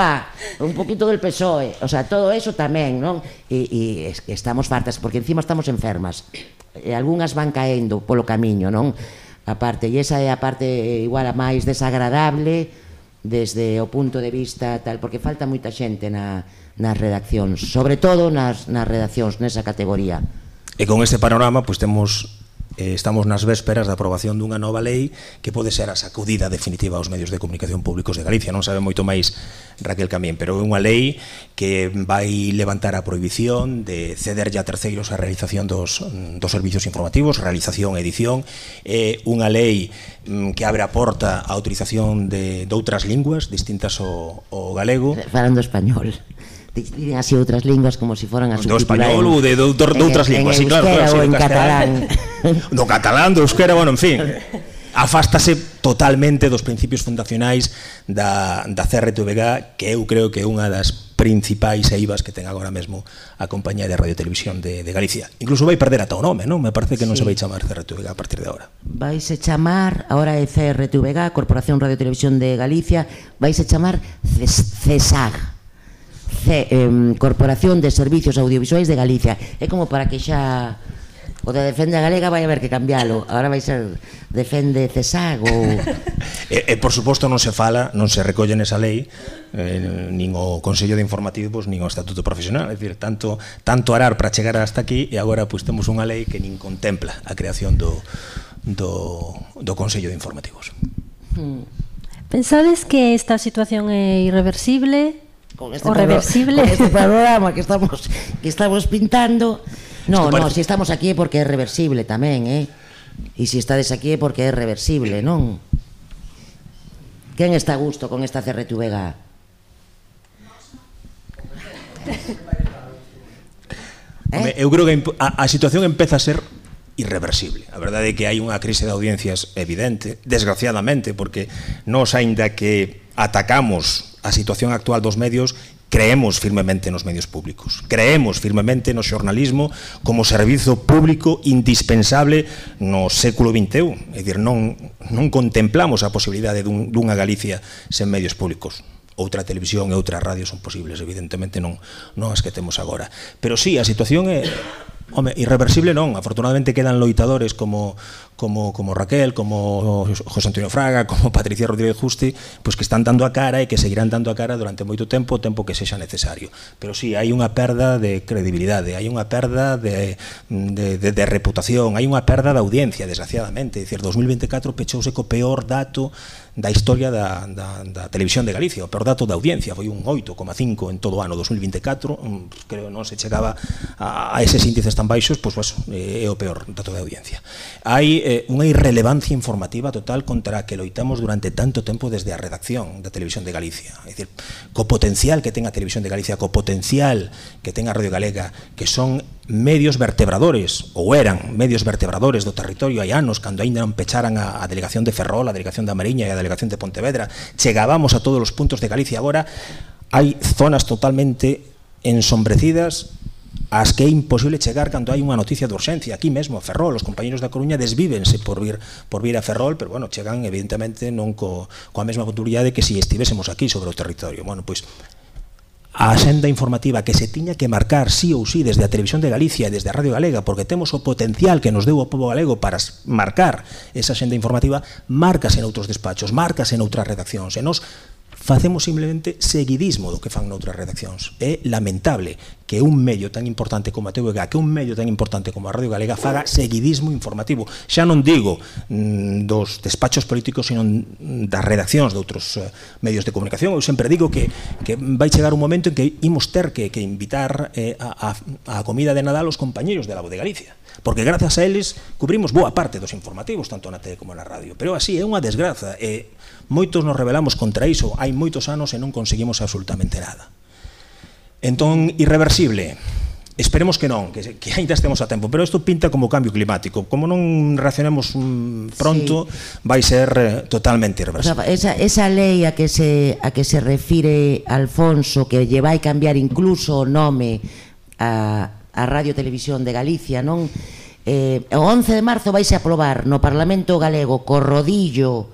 un poquito del PSOE, o sea, todo eso tamén, non? E, e es que estamos fartas, porque encima estamos enfermas. E algunhas van caendo polo camiño, non? A parte, e esa é a parte eh, igual a máis desagradable, desde o punto de vista tal, porque falta moita xente na, nas redaccións, sobre todo nas, nas redaccións, nesa categoría. E con ese panorama, pois pues, temos eh, estamos nas vésperas da aprobación dunha nova lei que pode ser a sacudida definitiva aos medios de comunicación públicos de Galicia. Non sabe moito máis Raquel Camín, pero é unha lei que vai levantar a prohibición de ceder a terceiros a realización dos, mm, dos servicios informativos, realización e edición. É unha lei mm, que abre a porta á utilización de, de outras linguas distintas ao, ao galego. Falando español dicen así outras linguas como se si foran a Do español ou de, de, de, de outras linguas, sí, claro, claro, ou en catalán. Do catalán, do euskera, bueno, en fin. afástase totalmente dos principios fundacionais da, da CRTVG, que eu creo que é unha das principais eivas que ten agora mesmo a compañía de Radio Televisión de, de Galicia. Incluso vai perder ata o nome, non? Me parece que non sí. se vai chamar CRTVG a partir de agora. Vaise chamar, agora é CRTVG, Corporación Radio Televisión de Galicia, vaise chamar CESAG. C, eh, Corporación de Servicios Audiovisuais de Galicia. É como para que xa o de Defende a Galega vai haber que cambiálo. Agora vai ser Defende Cesago. e, e por suposto non se fala, non se recolle nesa lei eh, nin o Consello de Informativos pois, nin o Estatuto Profesional, é dicir, tanto tanto arar para chegar hasta aquí e agora pues, temos unha lei que nin contempla a creación do do, do Consello de Informativos. Hmm. Pensades que esta situación é irreversible? con este, o reversible. Con este panorama que estamos que estamos pintando. No, no, si estamos aquí é porque é reversible tamén, eh? E se si estades aquí é porque é reversible, non? Quen está a gusto con esta cerretuvega? ¿Eh? Eu creo que a, a situación empeza a ser irreversible. A verdade é que hai unha crise de audiencias evidente, desgraciadamente, porque nos aínda que atacamos a situación actual dos medios creemos firmemente nos medios públicos. Creemos firmemente no xornalismo como servizo público indispensable no século XXI. É dicir, non, non contemplamos a posibilidade dun, dunha Galicia sen medios públicos. Outra televisión e outra radio son posibles, evidentemente non, non as que temos agora. Pero sí, a situación é Home, irreversible non, afortunadamente quedan loitadores como, como, como Raquel, como José Antonio Fraga, como Patricia Rodríguez Justi, pois pues que están dando a cara e que seguirán dando a cara durante moito tempo, o tempo que sexa necesario. Pero sí, hai unha perda de credibilidade, hai unha perda de, de, de, de reputación, hai unha perda da de audiencia, desgraciadamente. Dicir, 2024 pechouse co peor dato da historia da, da, da televisión de Galicia. O peor dato da audiencia foi un 8,5 en todo o ano 2024. Mm, creo non se chegaba a, a eses índices tan baixos, pois pues, bueno, eh, é o peor dato de audiencia. Hai eh, unha irrelevancia informativa total contra a que loitamos durante tanto tempo desde a redacción da Televisión de Galicia. É dicir, co potencial que ten a Televisión de Galicia, co potencial que ten a Radio Galega, que son medios vertebradores, ou eran medios vertebradores do territorio hai anos, cando aínda non pecharan a, a delegación de Ferrol, a delegación da Mariña e a delegación de Pontevedra, chegábamos a todos os puntos de Galicia agora, hai zonas totalmente ensombrecidas as que é imposible chegar cando hai unha noticia de urxencia aquí mesmo a Ferrol, os compañeros da Coruña desvívense por vir por vir a Ferrol, pero bueno, chegan evidentemente non co, coa mesma puntualidade que se si estivésemos aquí sobre o territorio. Bueno, pois a senda informativa que se tiña que marcar sí ou sí desde a Televisión de Galicia e desde a Radio Galega, porque temos o potencial que nos deu o povo galego para marcar esa senda informativa, marcas en outros despachos, marcas en outras redaccións, e nos facemos simplemente seguidismo do que fan noutras redaccións. É lamentable que un medio tan importante como a TVG, que un medio tan importante como a Radio Galega faga seguidismo informativo. Xa non digo mm, dos despachos políticos, sino das redaccións de outros eh, medios de comunicación. Eu sempre digo que, que vai chegar un momento en que imos ter que, que invitar eh, a, a, a comida de Nadal os compañeros de la Voz de Galicia porque grazas a eles cubrimos boa parte dos informativos, tanto na tele como na radio. Pero así é unha desgraza, e moitos nos rebelamos contra iso, hai moitos anos e non conseguimos absolutamente nada. Entón, irreversible, Esperemos que non, que, que ainda estemos a tempo, pero isto pinta como cambio climático. Como non reaccionemos mm, pronto, sí. vai ser eh, totalmente irreversible. O sea, esa, esa lei a que se a que se refire Alfonso, que lle vai cambiar incluso o nome a a Radio Televisión de Galicia, non? Eh, o 11 de marzo vaise aprobar no Parlamento Galego co rodillo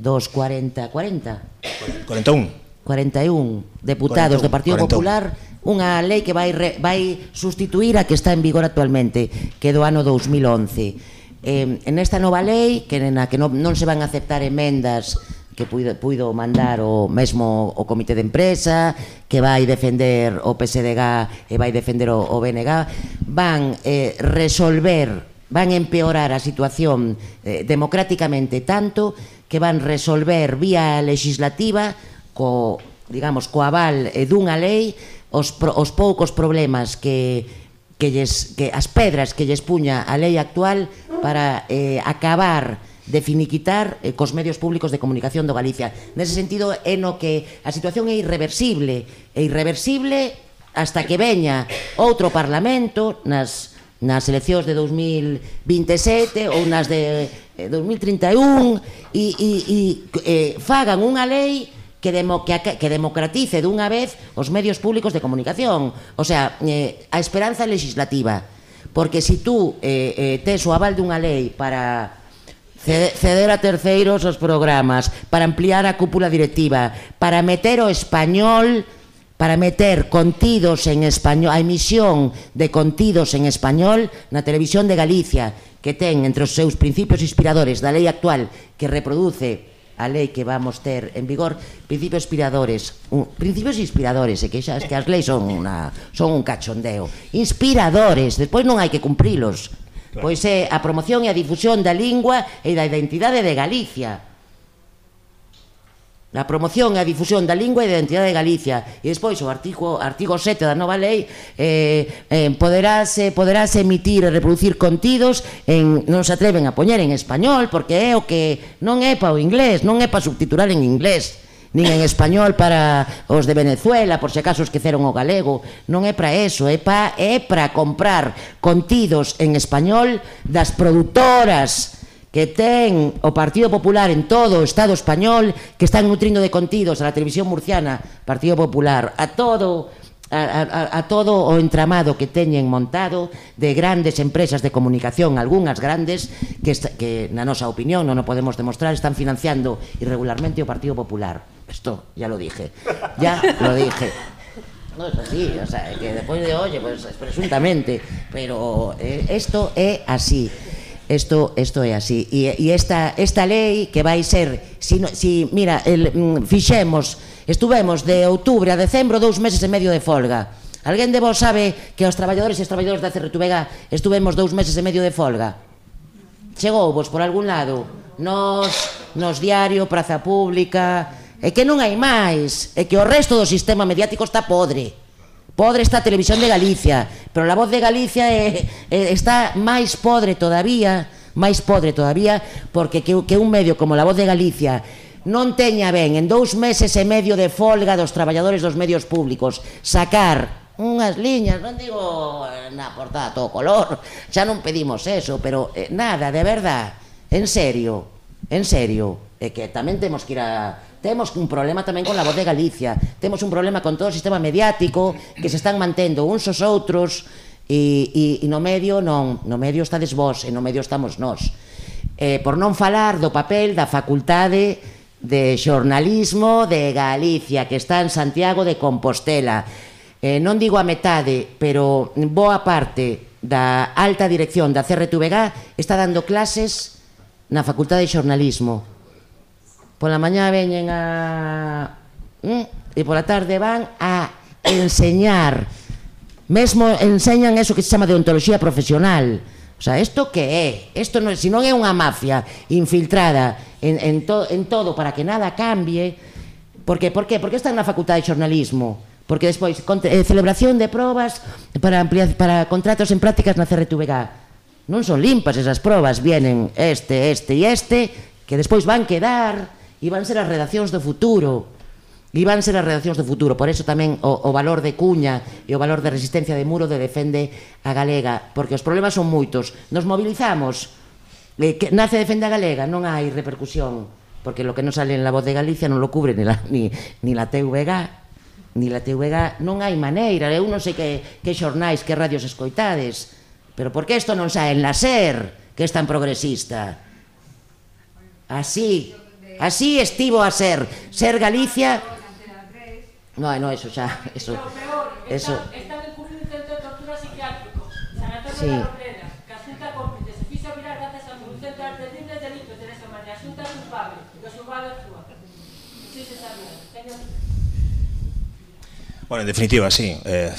dos 40, 40? 41. 41 deputados 41, do Partido 41. Popular unha lei que vai re, vai sustituir a que está en vigor actualmente, que é do ano 2011. Eh, en esta nova lei, que na que non, non se van a aceptar emendas que puido, puido mandar o mesmo o comité de empresa, que vai defender o PSDG e vai defender o, o BNG, van eh, resolver van empeorar a situación eh, democráticamente tanto que van resolver vía legislativa co, digamos, co aval eh, dunha lei os, pro, os poucos problemas que que lles, que as pedras que lles puña a lei actual para eh, acabar de finiquitar eh, cos medios públicos de comunicación do Galicia. Nese sentido, é no que a situación é irreversible, é irreversible hasta que veña outro Parlamento nas nas eleccións de 2027 ou nas de eh, 2031 e, e, e eh, fagan unha lei que, demo, que, que democratice dunha vez os medios públicos de comunicación. O sea, eh, a esperanza legislativa. Porque se si tú eh, eh, tes o aval dunha lei para ceder a terceiros os programas, para ampliar a cúpula directiva, para meter o español para meter contidos en español, a emisión de contidos en español na televisión de Galicia, que ten entre os seus principios inspiradores da lei actual que reproduce a lei que vamos ter en vigor, principios inspiradores, un, principios inspiradores, e que xa que as leis son una, son un cachondeo, inspiradores, despois non hai que cumprilos, Claro. Pois é a promoción e a difusión da lingua e da identidade de Galicia. A promoción e a difusión da lingua e da identidade de Galicia. E despois o artigo, artigo 7 da nova lei eh, eh, poderase, poderase emitir e reproducir contidos en, non se atreven a poñer en español porque é o que non é para o inglés, non é para subtitular en inglés nin en español para os de Venezuela, por se acaso esqueceron o galego, non é para eso, é para é para comprar contidos en español das produtoras que ten o Partido Popular en todo o Estado español, que están nutrindo de contidos a la televisión murciana, Partido Popular, a todo a, a, a todo o entramado que teñen montado de grandes empresas de comunicación, algunhas grandes que, que na nosa opinión non o podemos demostrar, están financiando irregularmente o Partido Popular. Esto ya lo dije. Ya lo dije. No es así, o sea, que despois de oye, pues presuntamente, pero eh, esto é así. Esto, esto é así. E, e esta, esta lei que vai ser, si, si mira, el, mm, fixemos Estuvemos de outubro a decembro dous meses e medio de folga. Alguén de vos sabe que os traballadores e os traballadores da Cerretubega estuvemos dous meses e medio de folga? Chegou vos por algún lado? Nos, nos diario, praza pública... É que non hai máis, é que o resto do sistema mediático está podre. Podre está a televisión de Galicia, pero a voz de Galicia é, é, está máis podre todavía, máis podre todavía, porque que, que un medio como la voz de Galicia non teña ben en dous meses e medio de folga dos traballadores dos medios públicos sacar unhas liñas, non digo eh, na portada todo color, xa non pedimos eso, pero eh, nada, de verdad, en serio, en serio, é que tamén temos que ir a temos un problema tamén con la voz de Galicia, temos un problema con todo o sistema mediático que se están mantendo uns aos outros e, e, e no medio non, no medio estades vos e no medio estamos nós. Eh, por non falar do papel da facultade de xornalismo de Galicia, que está en Santiago de Compostela. Eh, non digo a metade, pero boa parte da alta dirección da CRTVG está dando clases na Facultade de Xornalismo. Pola mañá veñen a... Mm, e pola tarde van a enseñar. Mesmo enseñan eso que se chama de ontoloxía profesional. O sea, isto que é? Isto non, se non é unha mafia infiltrada en, en, to, en todo para que nada cambie, por que? Por que? Porque están na Facultade de Xornalismo, porque despois con, eh, celebración de probas para ampliar para contratos en prácticas na CRTVG. Non son limpas esas probas, vienen este, este e este, que despois van quedar e van ser as redaccións do futuro iban ser as redaccións do futuro, por eso tamén o, o valor de cuña e o valor de resistencia de muro de defende a galega, porque os problemas son moitos. Nos mobilizamos, eh, que nace defende a galega, non hai repercusión, porque lo que non sale en la voz de Galicia non lo cubre ni la, ni, ni la TVG, ni la TVG, non hai maneira, eu eh, non sei que, que xornais, que radios escoitades, pero por que isto non sae en la SER, que é tan progresista? Así, así estivo a ser, ser Galicia No, no, eso xa, eso. Eso. Está incurrindo un centro de tortura psiquiátrico, sanatorio sí. da Cabrera, que a xunta cómplice se fixo virar gracias a un centro de terribles delitos de lesa humana, a xunta culpable, e o xulgado actúa. Sí, se sabía, Señor. Bueno, en definitiva, sí, eh,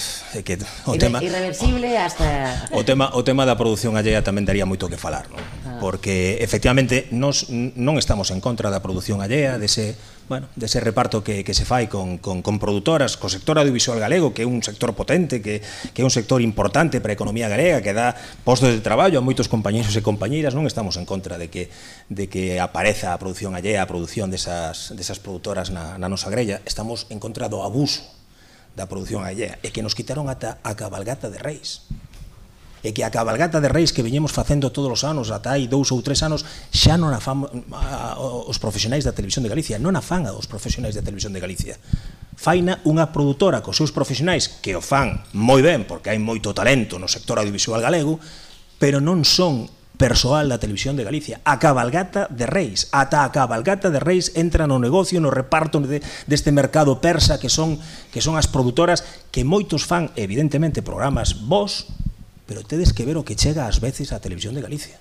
que o Irre, tema irreversible hasta o tema o tema da produción allea tamén daría moito que falar, non? Ah. Porque efectivamente nos non estamos en contra da produción allea, dese bueno, dese reparto que, que se fai con, con, con produtoras, co sector audiovisual galego, que é un sector potente, que, que é un sector importante para a economía galega, que dá postos de traballo a moitos compañeros e compañeiras, non estamos en contra de que, de que apareza a produción allea, a produción desas, desas produtoras na, na nosa grella, estamos en contra do abuso da produción allea, e que nos quitaron ata a cabalgata de reis e que a cabalgata de reis que veñemos facendo todos os anos, ata hai dous ou tres anos, xa non a fan a, os profesionais da Televisión de Galicia, non a fan aos profesionais da Televisión de Galicia. Faina unha produtora cos seus profesionais que o fan moi ben, porque hai moito talento no sector audiovisual galego, pero non son persoal da Televisión de Galicia, a cabalgata de reis, ata a cabalgata de reis entra no negocio, no reparto de, deste mercado persa que son que son as produtoras que moitos fan evidentemente programas vos pero tedes que ver o que chega ás veces á televisión de Galicia.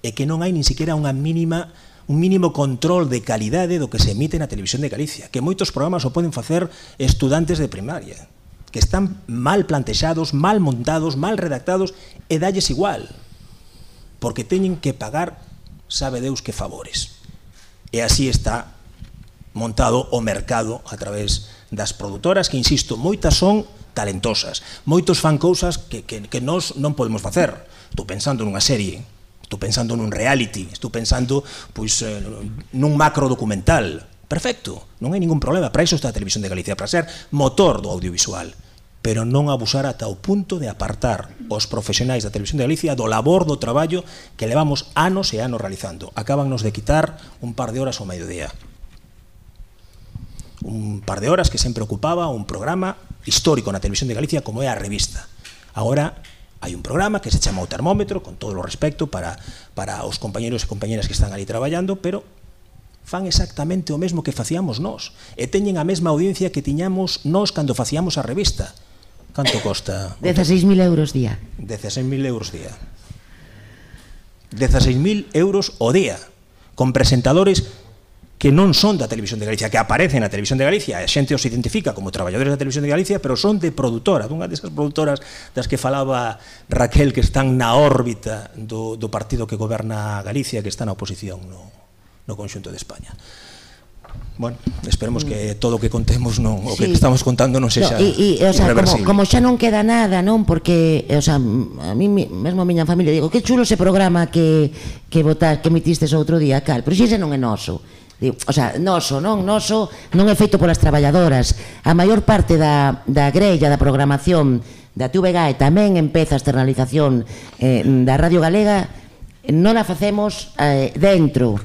E que non hai nin siquiera unha mínima un mínimo control de calidade do que se emite na televisión de Galicia, que moitos programas o poden facer estudantes de primaria, que están mal plantexados, mal montados, mal redactados, e dalles igual, porque teñen que pagar sabe Deus que favores. E así está montado o mercado a través das produtoras, que, insisto, moitas son talentosas. Moitos fan cousas que, que, que nós non podemos facer. Estou pensando nunha serie, estou pensando nun reality, estou pensando pois, eh, nun macro documental. Perfecto, non hai ningún problema, para iso está a Televisión de Galicia, para ser motor do audiovisual pero non abusar ata o punto de apartar os profesionais da Televisión de Galicia do labor do traballo que levamos anos e anos realizando. Acábanos de quitar un par de horas ao mediodía. Un par de horas que sempre ocupaba un programa histórico na televisión de Galicia como é a revista. Agora hai un programa que se chama o termómetro, con todo o respecto para, para os compañeros e compañeras que están ali traballando, pero fan exactamente o mesmo que facíamos nós e teñen a mesma audiencia que tiñamos nós cando facíamos a revista. Canto costa? 16.000 euros día. 16.000 euros día. 16.000 euros o día. Con presentadores que non son da Televisión de Galicia, que aparecen na Televisión de Galicia, a xente os identifica como traballadores da Televisión de Galicia, pero son de produtora, dunha desas produtoras das que falaba Raquel, que están na órbita do, do partido que goberna Galicia, que está na oposición no, no conxunto de España. Bueno, esperemos que mm. todo o que contemos non o que estamos contando non sexa no, e, e, o sea, como, como xa non queda nada, non? Porque, o sea, a mí mesmo a miña familia digo, que chulo ese programa que que votar que emitistes outro día, cal, pero xa non é noso. Digo, o sea, noso, non, noso non é feito polas traballadoras. A maior parte da, da grella, da programación da TVG e tamén empeza a externalización eh, da Radio Galega non a facemos eh, dentro.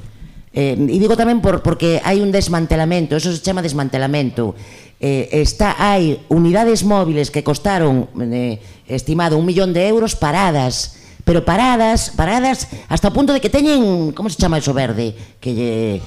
Eh, e digo tamén por, porque hai un desmantelamento, eso se chama desmantelamento. Eh, está hai unidades móviles que costaron eh, estimado un millón de euros paradas pero paradas, paradas hasta o punto de que teñen, como se chama iso verde, que lle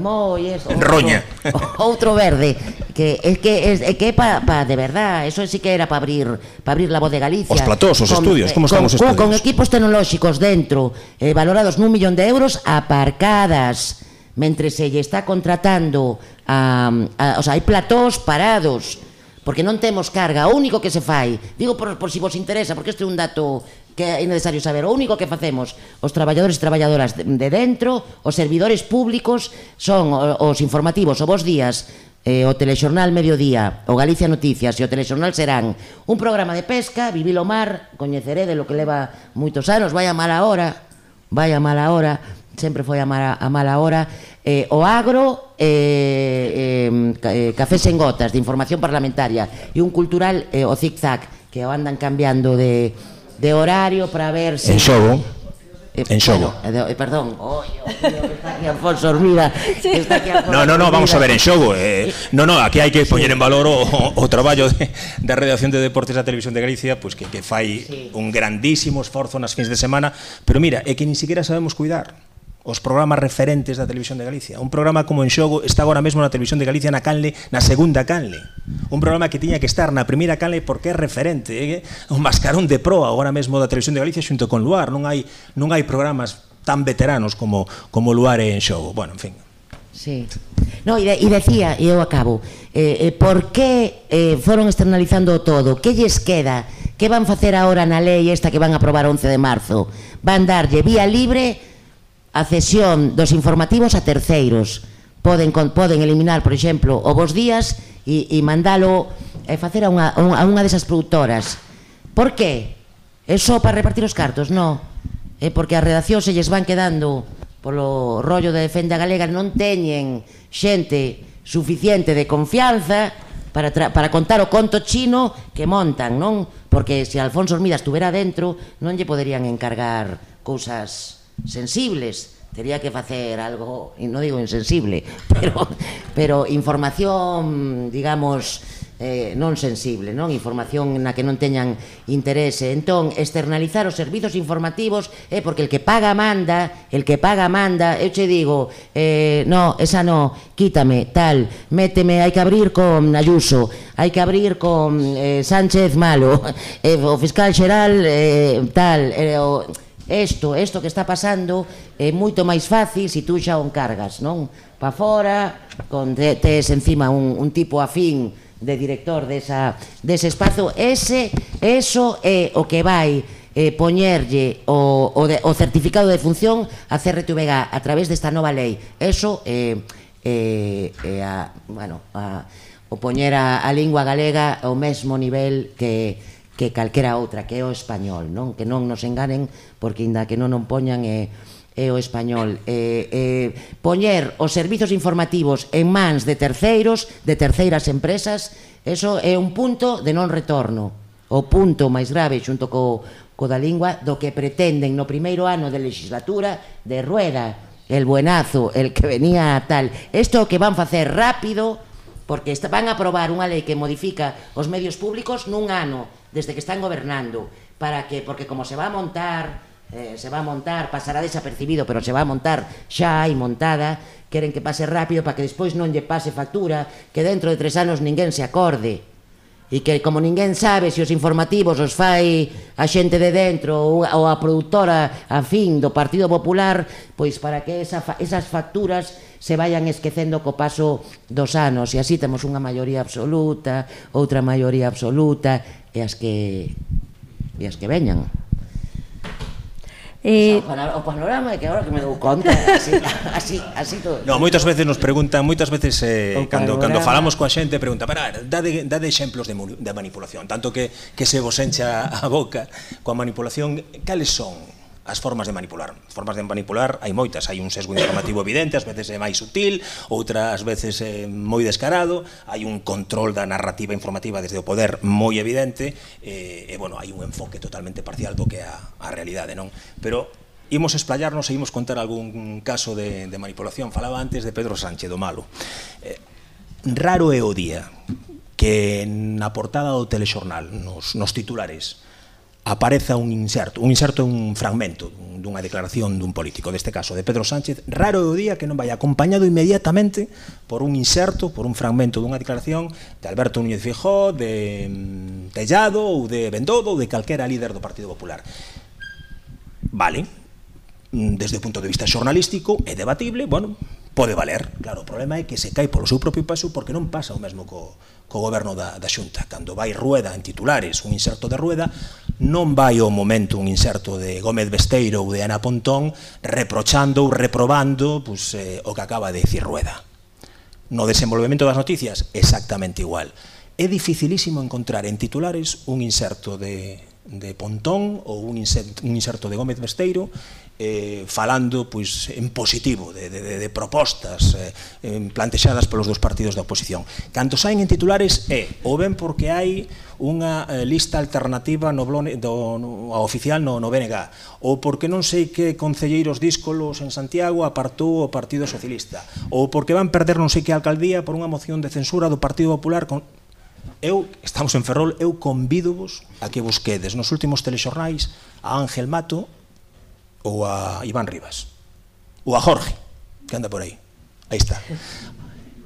moies roña. Outro verde, que es que es é que pa, pa de verdad, eso sí que era para abrir para abrir la voz de Galicia. Os platós, os con, estudios, como están os estudios? Con equipos tecnolóxicos dentro, eh, valorados nun millón de euros aparcadas mentre se lle está contratando a, a o sea, hai platós parados porque non temos carga, o único que se fai, digo por, por si vos interesa, porque este é un dato que é necesario saber. O único que facemos os traballadores e traballadoras de dentro, os servidores públicos, son os informativos, o Vos Días, eh, o Telexornal Mediodía, o Galicia Noticias e o Telexornal serán. Un programa de pesca, vivir o mar, coñeceré de lo que leva moitos anos, vai a mala hora, vai a mala hora, sempre foi a mala, a mala hora, eh, o agro, eh, eh, café sen gotas de información parlamentaria e un cultural, eh, o zigzag, que o andan cambiando de de horario para ver se... En xogo. Eh, en xogo. Bueno, eh, eh perdón, oh, está aquí Alfonso Hormida. Sí. Está aquí Alfonso no, no, no, vamos a ver en xogo. Eh, no, no, aquí hai que poñer en valor o, o, traballo de, da Redacción de Deportes da Televisión de Galicia, pois pues que, que fai sí. un grandísimo esforzo nas fins de semana, pero mira, é que ni siquiera sabemos cuidar os programas referentes da televisión de Galicia. Un programa como en xogo está agora mesmo na televisión de Galicia na canle, na segunda canle. Un programa que tiña que estar na primeira canle porque é referente, é eh? un mascarón de proa agora mesmo da televisión de Galicia xunto con Luar, non hai non hai programas tan veteranos como como Luar e en xogo. Bueno, en fin. Sí. No, e, de, e decía, e eu acabo, eh, eh, por que eh, foron externalizando todo? Que lles queda? Que van facer agora na lei esta que van aprobar 11 de marzo? Van darlle vía libre a cesión dos informativos a terceiros. Poden, con, poden eliminar, por exemplo, o vos días e, e mandalo e facer a unha, a unha desas produtoras. Por que? É só para repartir os cartos? Non. É porque a redacción se lles van quedando polo rollo de Defenda Galega non teñen xente suficiente de confianza para, para contar o conto chino que montan, non? Porque se Alfonso Hormidas estuvera dentro non lle poderían encargar cousas sensibles. Tería que facer algo, e non digo insensible, pero, pero información, digamos, eh, non sensible, non? Información na que non teñan interese. Entón, externalizar os servizos informativos é eh, porque el que paga manda, el que paga manda, eu che digo, eh, no, esa no, quítame, tal, méteme, hai que abrir con Ayuso, hai que abrir con eh, Sánchez Malo, eh, o fiscal xeral, eh, tal, eh, o esto, esto que está pasando é moito máis fácil se tú xa o encargas, non? Pa fora, con te, tes encima un, un tipo afín de director desa, dese espazo, ese, eso é o que vai eh, poñerlle o, o, de, o certificado de función a CRTVG a través desta nova lei. Eso é eh, eh, a, bueno, a, o poñer a, a lingua galega ao mesmo nivel que que calquera outra, que é o español, non? Que non nos enganen porque inda que non non poñan é, é o español. É, é, poñer os servizos informativos en mans de terceiros, de terceiras empresas, eso é un punto de non retorno. O punto máis grave xunto co, co da lingua do que pretenden no primeiro ano de legislatura de Rueda, el buenazo, el que venía tal. Isto que van facer rápido, porque van a aprobar unha lei que modifica os medios públicos nun ano desde que están gobernando, para que, porque como se va a montar eh, se va a montar, pasará desapercibido, pero se va a montar xa hai montada, queren que pase rápido para que despois non lle pase factura, que dentro de tres anos ninguén se acorde. E que como ninguén sabe se os informativos os fai a xente de dentro ou, ou a produtora a fin do Partido Popular, pois para que esa, esas facturas se vayan esquecendo co paso dos anos. E así temos unha maioría absoluta, outra maioría absoluta, e as que e as que veñan. Eh, o panorama é que agora que me dou conta así, así, así todo. No, moitas veces nos preguntan, moitas veces eh, cando, cando falamos coa xente pregunta, para, dade, dade exemplos de, de manipulación, tanto que, que se vos encha a boca coa manipulación, cales son as formas de manipular. Formas de manipular hai moitas, hai un sesgo informativo evidente, ás veces é máis sutil, outras veces é moi descarado, hai un control da narrativa informativa desde o poder moi evidente, e, e bueno, hai un enfoque totalmente parcial do que é a, a realidade, non? Pero imos explayarnos e imos contar algún caso de, de manipulación. Falaba antes de Pedro Sánchez, do malo. Eh, raro é o día que na portada do telexornal, nos, nos titulares, apareza un inserto, un inserto é un fragmento dunha declaración dun político, deste caso de Pedro Sánchez, raro é o día que non vai acompañado inmediatamente por un inserto, por un fragmento dunha declaración de Alberto Núñez Fijó, de mm, Tellado ou de Bendodo, ou de calquera líder do Partido Popular. Vale, mm, desde o punto de vista xornalístico é debatible, bueno, pode valer. Claro, o problema é que se cai polo seu propio paso porque non pasa o mesmo co, co goberno da, da Xunta. Cando vai rueda en titulares, un inserto de rueda, non vai o momento un inserto de Gómez Besteiro ou de Ana Pontón reprochando ou reprobando pues, eh, o que acaba de dicir Rueda. No desenvolvemento das noticias, exactamente igual. É dificilísimo encontrar en titulares un inserto de, de Pontón ou un inserto, un inserto de Gómez Besteiro eh, falando pois, en positivo de, de, de propostas eh, plantexadas polos dos partidos da oposición. Canto saen en titulares é, ou ben porque hai unha eh, lista alternativa no blone, do, no, oficial no, no BNG, ou porque non sei que concelleiros díscolos en Santiago apartou o Partido Socialista, ou porque van perder non sei que alcaldía por unha moción de censura do Partido Popular con... Eu, estamos en Ferrol, eu convido vos a que busquedes nos últimos telexornais a Ángel Mato ou a Iván Rivas ou a Jorge que anda por aí. Aí está.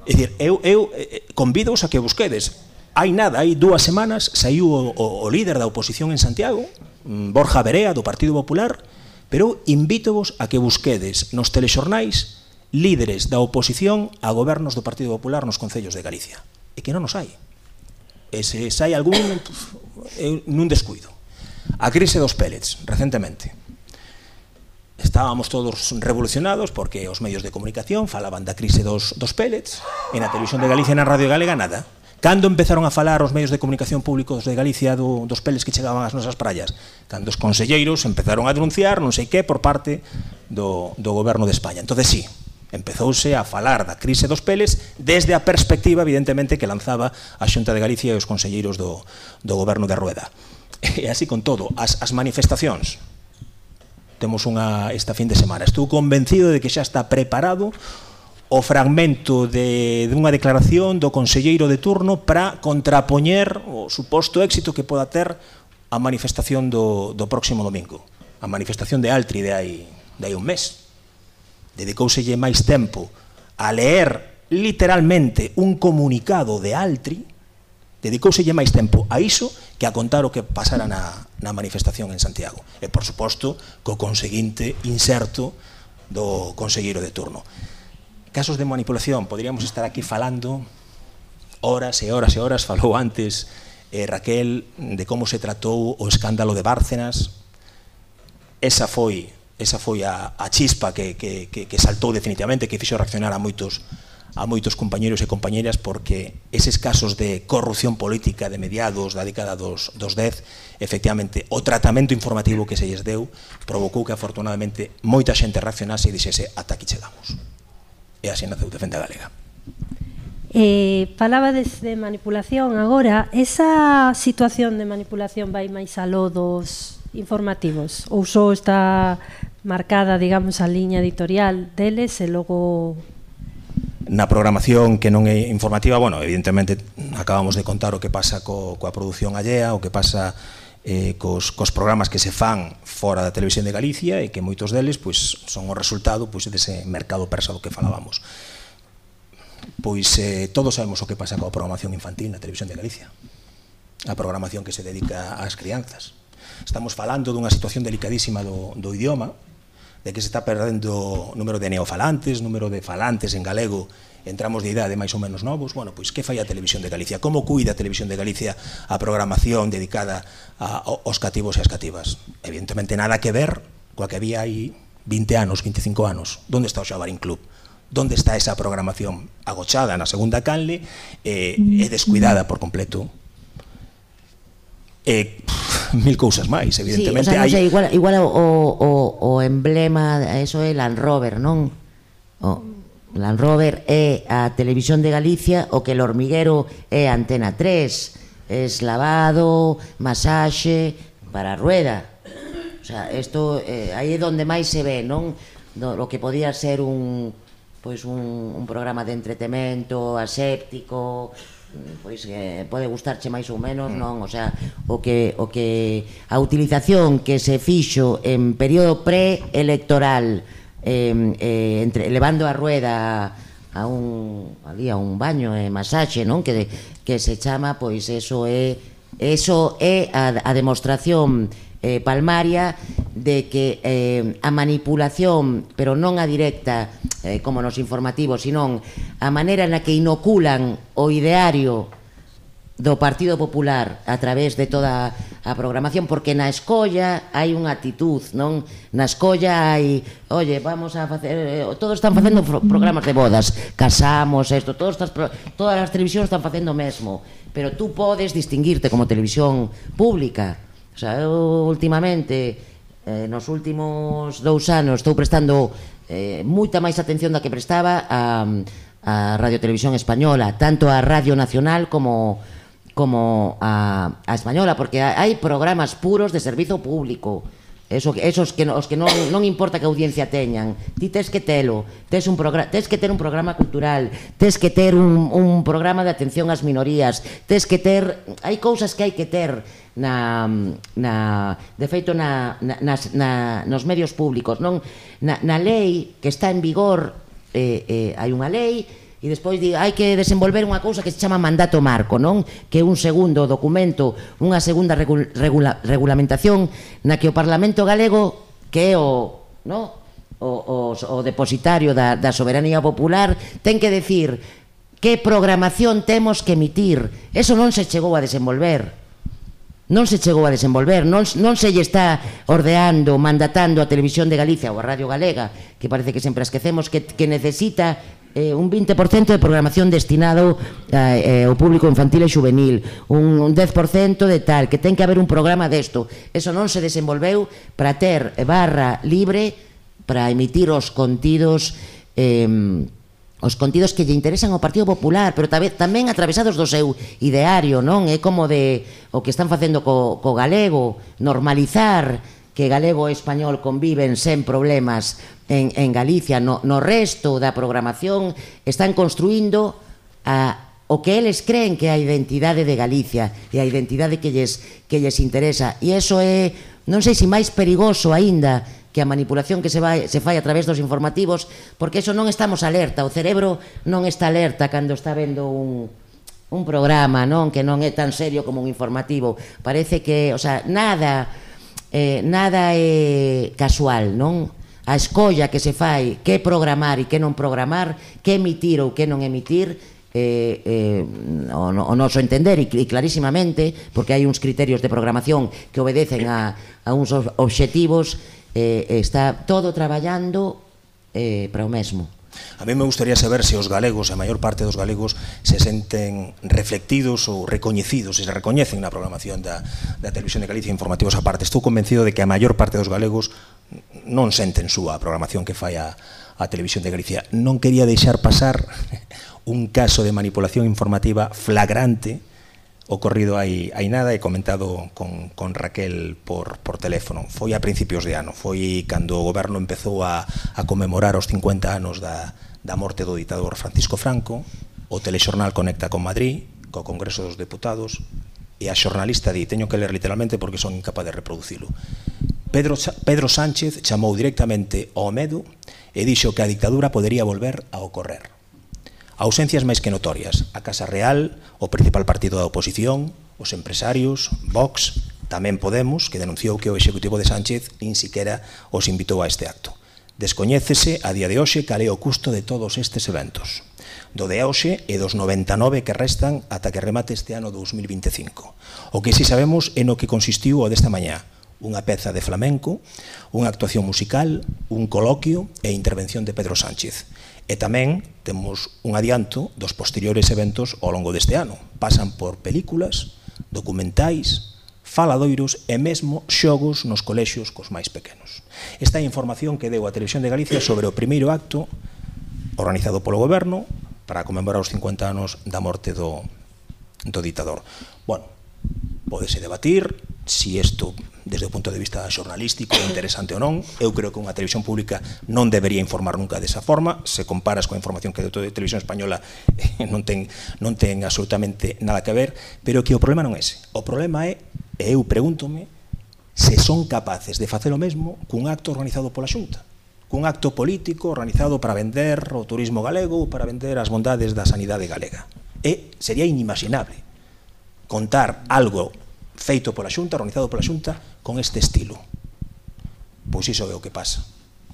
É dicir, eu, eu eh, eh, convido-os a que busquedes. Hai nada, hai dúas semanas saiu o, o, o líder da oposición en Santiago mm, Borja Berea do Partido Popular pero invítovos a que busquedes nos telexornais líderes da oposición a gobernos do Partido Popular nos concellos de Galicia. E que non nos hai. E se sai algún eu descuido. A crise dos pellets recentemente. Estábamos todos revolucionados porque os medios de comunicación falaban da crise dos, dos pellets, e na televisión de Galicia e na Radio Galega nada. Cando empezaron a falar os medios de comunicación públicos de Galicia do, dos pellets que chegaban ás nosas praias? Cando os conselleiros empezaron a denunciar non sei que por parte do, do goberno de España. Entonces sí, empezouse a falar da crise dos peles desde a perspectiva, evidentemente, que lanzaba a Xunta de Galicia e os conselleiros do, do goberno de Rueda. E así con todo, as, as manifestacións Temos unha esta fin de semana. Estou convencido de que xa está preparado o fragmento de dunha declaración do conselleiro de turno para contrapoñer o suposto éxito que poda ter a manifestación do, do próximo domingo. A manifestación de Altri de hai, de hai un mes. Dedicouselle máis tempo a leer literalmente un comunicado de Altri dedicouselle máis tempo a iso que a contar o que pasara na, na manifestación en Santiago. E, por suposto, co conseguinte inserto do conselleiro de turno. Casos de manipulación, poderíamos estar aquí falando horas e horas e horas, falou antes eh, Raquel de como se tratou o escándalo de Bárcenas. Esa foi esa foi a, a chispa que, que, que, que saltou definitivamente, que fixo reaccionar a moitos a moitos compañeros e compañeras porque eses casos de corrupción política de mediados da década dos, dos 10 efectivamente o tratamento informativo que se lles deu provocou que afortunadamente moita xente reaccionase e dixese ata aquí chegamos. E así naceu Defende a Galega. Eh, falaba de manipulación. Agora, esa situación de manipulación vai máis aló dos informativos? Ou só está marcada, digamos, a liña editorial deles e logo na programación que non é informativa, bueno, evidentemente acabamos de contar o que pasa co, coa produción allea, o que pasa eh, cos, cos programas que se fan fora da televisión de Galicia e que moitos deles pois, son o resultado pois, dese mercado persa do que falábamos. Pois eh, todos sabemos o que pasa coa programación infantil na televisión de Galicia, a programación que se dedica ás crianzas. Estamos falando dunha situación delicadísima do, do idioma, de que se está perdendo número de neofalantes, número de falantes en galego entramos de idade máis ou menos novos, bueno, pois que fai a Televisión de Galicia? Como cuida a Televisión de Galicia a programación dedicada a, aos cativos e as cativas? Evidentemente nada que ver coa que había aí 20 anos, 25 anos. Donde está o Xabarín Club? Donde está esa programación agochada na segunda canle eh, e descuidada por completo? Eh, pff, mil cousas máis, evidentemente. Sí, o sea, hai... sei, igual, igual o, o, o emblema, eso é Land Rover, non? O, Land Rover é a televisión de Galicia, o que el hormiguero é Antena 3, es lavado, masaxe, para a rueda. O sea, isto eh, aí é onde máis se ve, non? Do, lo que podía ser un pois pues un, un programa de entretemento aséptico, pois que pode gustarche máis ou menos, mm. non, o sea, o que o que a utilización que se fixo en período preelectoral eh, eh, entre levando a rueda a un ali a un baño e eh, masaxe, non, que que se chama, pois eso é eso é a, a demostración eh, palmaria de que eh, a manipulación, pero non a directa, eh, como nos informativos, senón a maneira na que inoculan o ideario do Partido Popular a través de toda a programación porque na escolla hai unha actitud, non? Na escolla hai, oye, vamos a facer eh, todos están facendo programas de bodas, casamos, isto, todos estas todas as televisións están facendo o mesmo, pero tú podes distinguirte como televisión pública O sea, eu últimamente, eh, nos últimos dous anos, estou prestando eh, moita máis atención da que prestaba a, a Radio Televisión Española, tanto a Radio Nacional como como a, a Española, porque hai programas puros de servizo público, Eso, esos que, os que non, non importa que audiencia teñan. Ti tes que telo tes, un tes que ter un programa cultural Tes que ter un, un programa de atención ás minorías Tes que ter Hai cousas que hai que ter na, na De feito na, na, nas, na, nos medios públicos non? Na, na lei que está en vigor eh, eh, Hai unha lei E despois di, hai que desenvolver unha cousa que se chama mandato marco, non? Que é un segundo documento, unha segunda regula, regula, regulamentación na que o Parlamento galego, que é o, no? o, o, o depositario da, da soberanía popular, ten que decir que programación temos que emitir. Eso non se chegou a desenvolver non se chegou a desenvolver, non, non se lle está ordeando, mandatando a Televisión de Galicia ou a Radio Galega, que parece que sempre esquecemos, que, que necesita eh, un 20% de programación destinado eh, eh ao público infantil e juvenil, un, un 10% de tal, que ten que haber un programa desto. Eso non se desenvolveu para ter barra libre para emitir os contidos eh, os contidos que lle interesan ao Partido Popular, pero tamén atravesados do seu ideario, non? É como de o que están facendo co, co galego, normalizar que galego e español conviven sen problemas en, en Galicia, no, no resto da programación están construindo a, o que eles creen que é a identidade de Galicia e a identidade que lles, que lles interesa. E eso é, non sei se máis perigoso aínda que a manipulación que se, vai, se fai a través dos informativos, porque eso non estamos alerta, o cerebro non está alerta cando está vendo un, un programa non que non é tan serio como un informativo. Parece que, o sea, nada eh, nada é casual, non? A escolla que se fai, que programar e que non programar, que emitir ou que non emitir, eh, eh, o, o noso entender e, e clarísimamente, porque hai uns criterios de programación que obedecen a, a uns obxectivos, eh, está todo traballando eh, para o mesmo. A mí me gustaría saber se os galegos, a maior parte dos galegos, se senten reflectidos ou recoñecidos, se se recoñecen na programación da, da Televisión de Galicia informativos aparte. Estou convencido de que a maior parte dos galegos non senten súa a programación que fai a, a Televisión de Galicia. Non quería deixar pasar un caso de manipulación informativa flagrante ocorrido hai, hai nada e comentado con, con Raquel por, por teléfono. Foi a principios de ano, foi cando o goberno empezou a, a conmemorar os 50 anos da, da morte do ditador Francisco Franco, o telexornal conecta con Madrid, co Congreso dos Deputados, e a xornalista di, teño que ler literalmente porque son incapaz de reproducilo. Pedro, Pedro Sánchez chamou directamente ao medo e dixo que a dictadura podería volver a ocorrer. Ausencias máis que notorias. A Casa Real, o principal partido da oposición, os empresarios, Vox, tamén Podemos, que denunciou que o Executivo de Sánchez nin siquiera os invitou a este acto. Descoñécese a día de hoxe cal é o custo de todos estes eventos. Do de hoxe e dos 99 que restan ata que remate este ano 2025. O que si sabemos é no que consistiu o desta mañá, unha peza de flamenco, unha actuación musical, un coloquio e intervención de Pedro Sánchez. E tamén temos un adianto dos posteriores eventos ao longo deste ano. Pasan por películas, documentais, faladoiros e mesmo xogos nos colexios cos máis pequenos. Esta é a información que deu a Televisión de Galicia sobre o primeiro acto organizado polo goberno para conmemorar os 50 anos da morte do, do ditador. Bueno, podese debatir, si isto desde o punto de vista xornalístico é interesante ou non. Eu creo que unha televisión pública non debería informar nunca desa forma. Se comparas coa información que a televisión española eh, non ten, non ten absolutamente nada que ver, pero que o problema non é ese. O problema é, e eu pregúntome, se son capaces de facer o mesmo cun acto organizado pola Xunta cun acto político organizado para vender o turismo galego ou para vender as bondades da sanidade galega. E sería inimaginable contar algo feito pola xunta, organizado pola xunta, con este estilo. Pois iso é o que pasa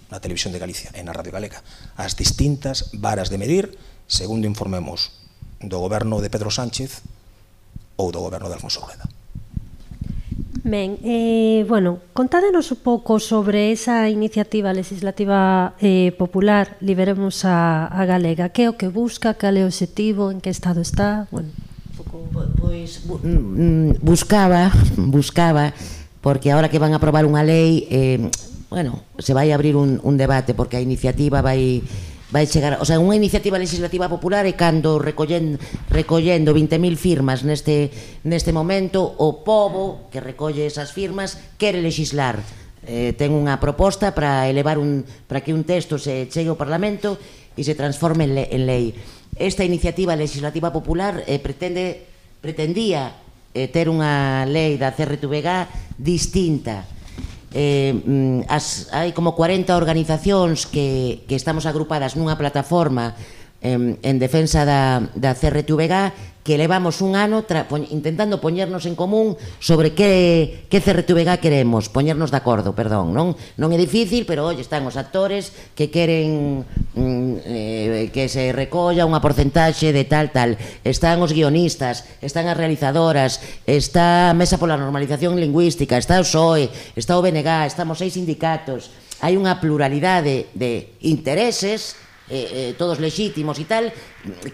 na televisión de Galicia e na Radio Galega. As distintas varas de medir, segundo informemos do goberno de Pedro Sánchez ou do goberno de Alfonso Rueda. Ben, eh, bueno, contádenos un pouco sobre esa iniciativa legislativa eh, popular Liberemos a, a Galega. Que é o que busca, cal é o objetivo, en que estado está? Bueno. Pois mm, mm, buscaba, buscaba porque agora que van a aprobar unha lei eh, bueno, se vai abrir un, un debate porque a iniciativa vai vai chegar, o sea, unha iniciativa legislativa popular e cando recollendo, recollendo 20.000 firmas neste, neste momento, o povo que recolle esas firmas quere legislar. Eh, ten unha proposta para elevar un para que un texto se chegue ao Parlamento e se transforme en, le, en lei. Esta iniciativa legislativa popular eh, pretende pretendía eh, ter unha lei da CRTVG distinta. Eh, mm, as, hai como 40 organizacións que, que estamos agrupadas nunha plataforma eh, en defensa da, da CRTVG que levamos un ano tra, po, intentando poñernos en común sobre que, que CRTVG queremos, poñernos de acordo, perdón, non? Non é difícil, pero oi, están os actores que queren mm, eh, que se recolla unha porcentaxe de tal, tal. Están os guionistas, están as realizadoras, está a Mesa pola Normalización Lingüística, está o SOE, está o BNG, estamos seis sindicatos, hai unha pluralidade de intereses eh, eh, todos lexítimos e tal,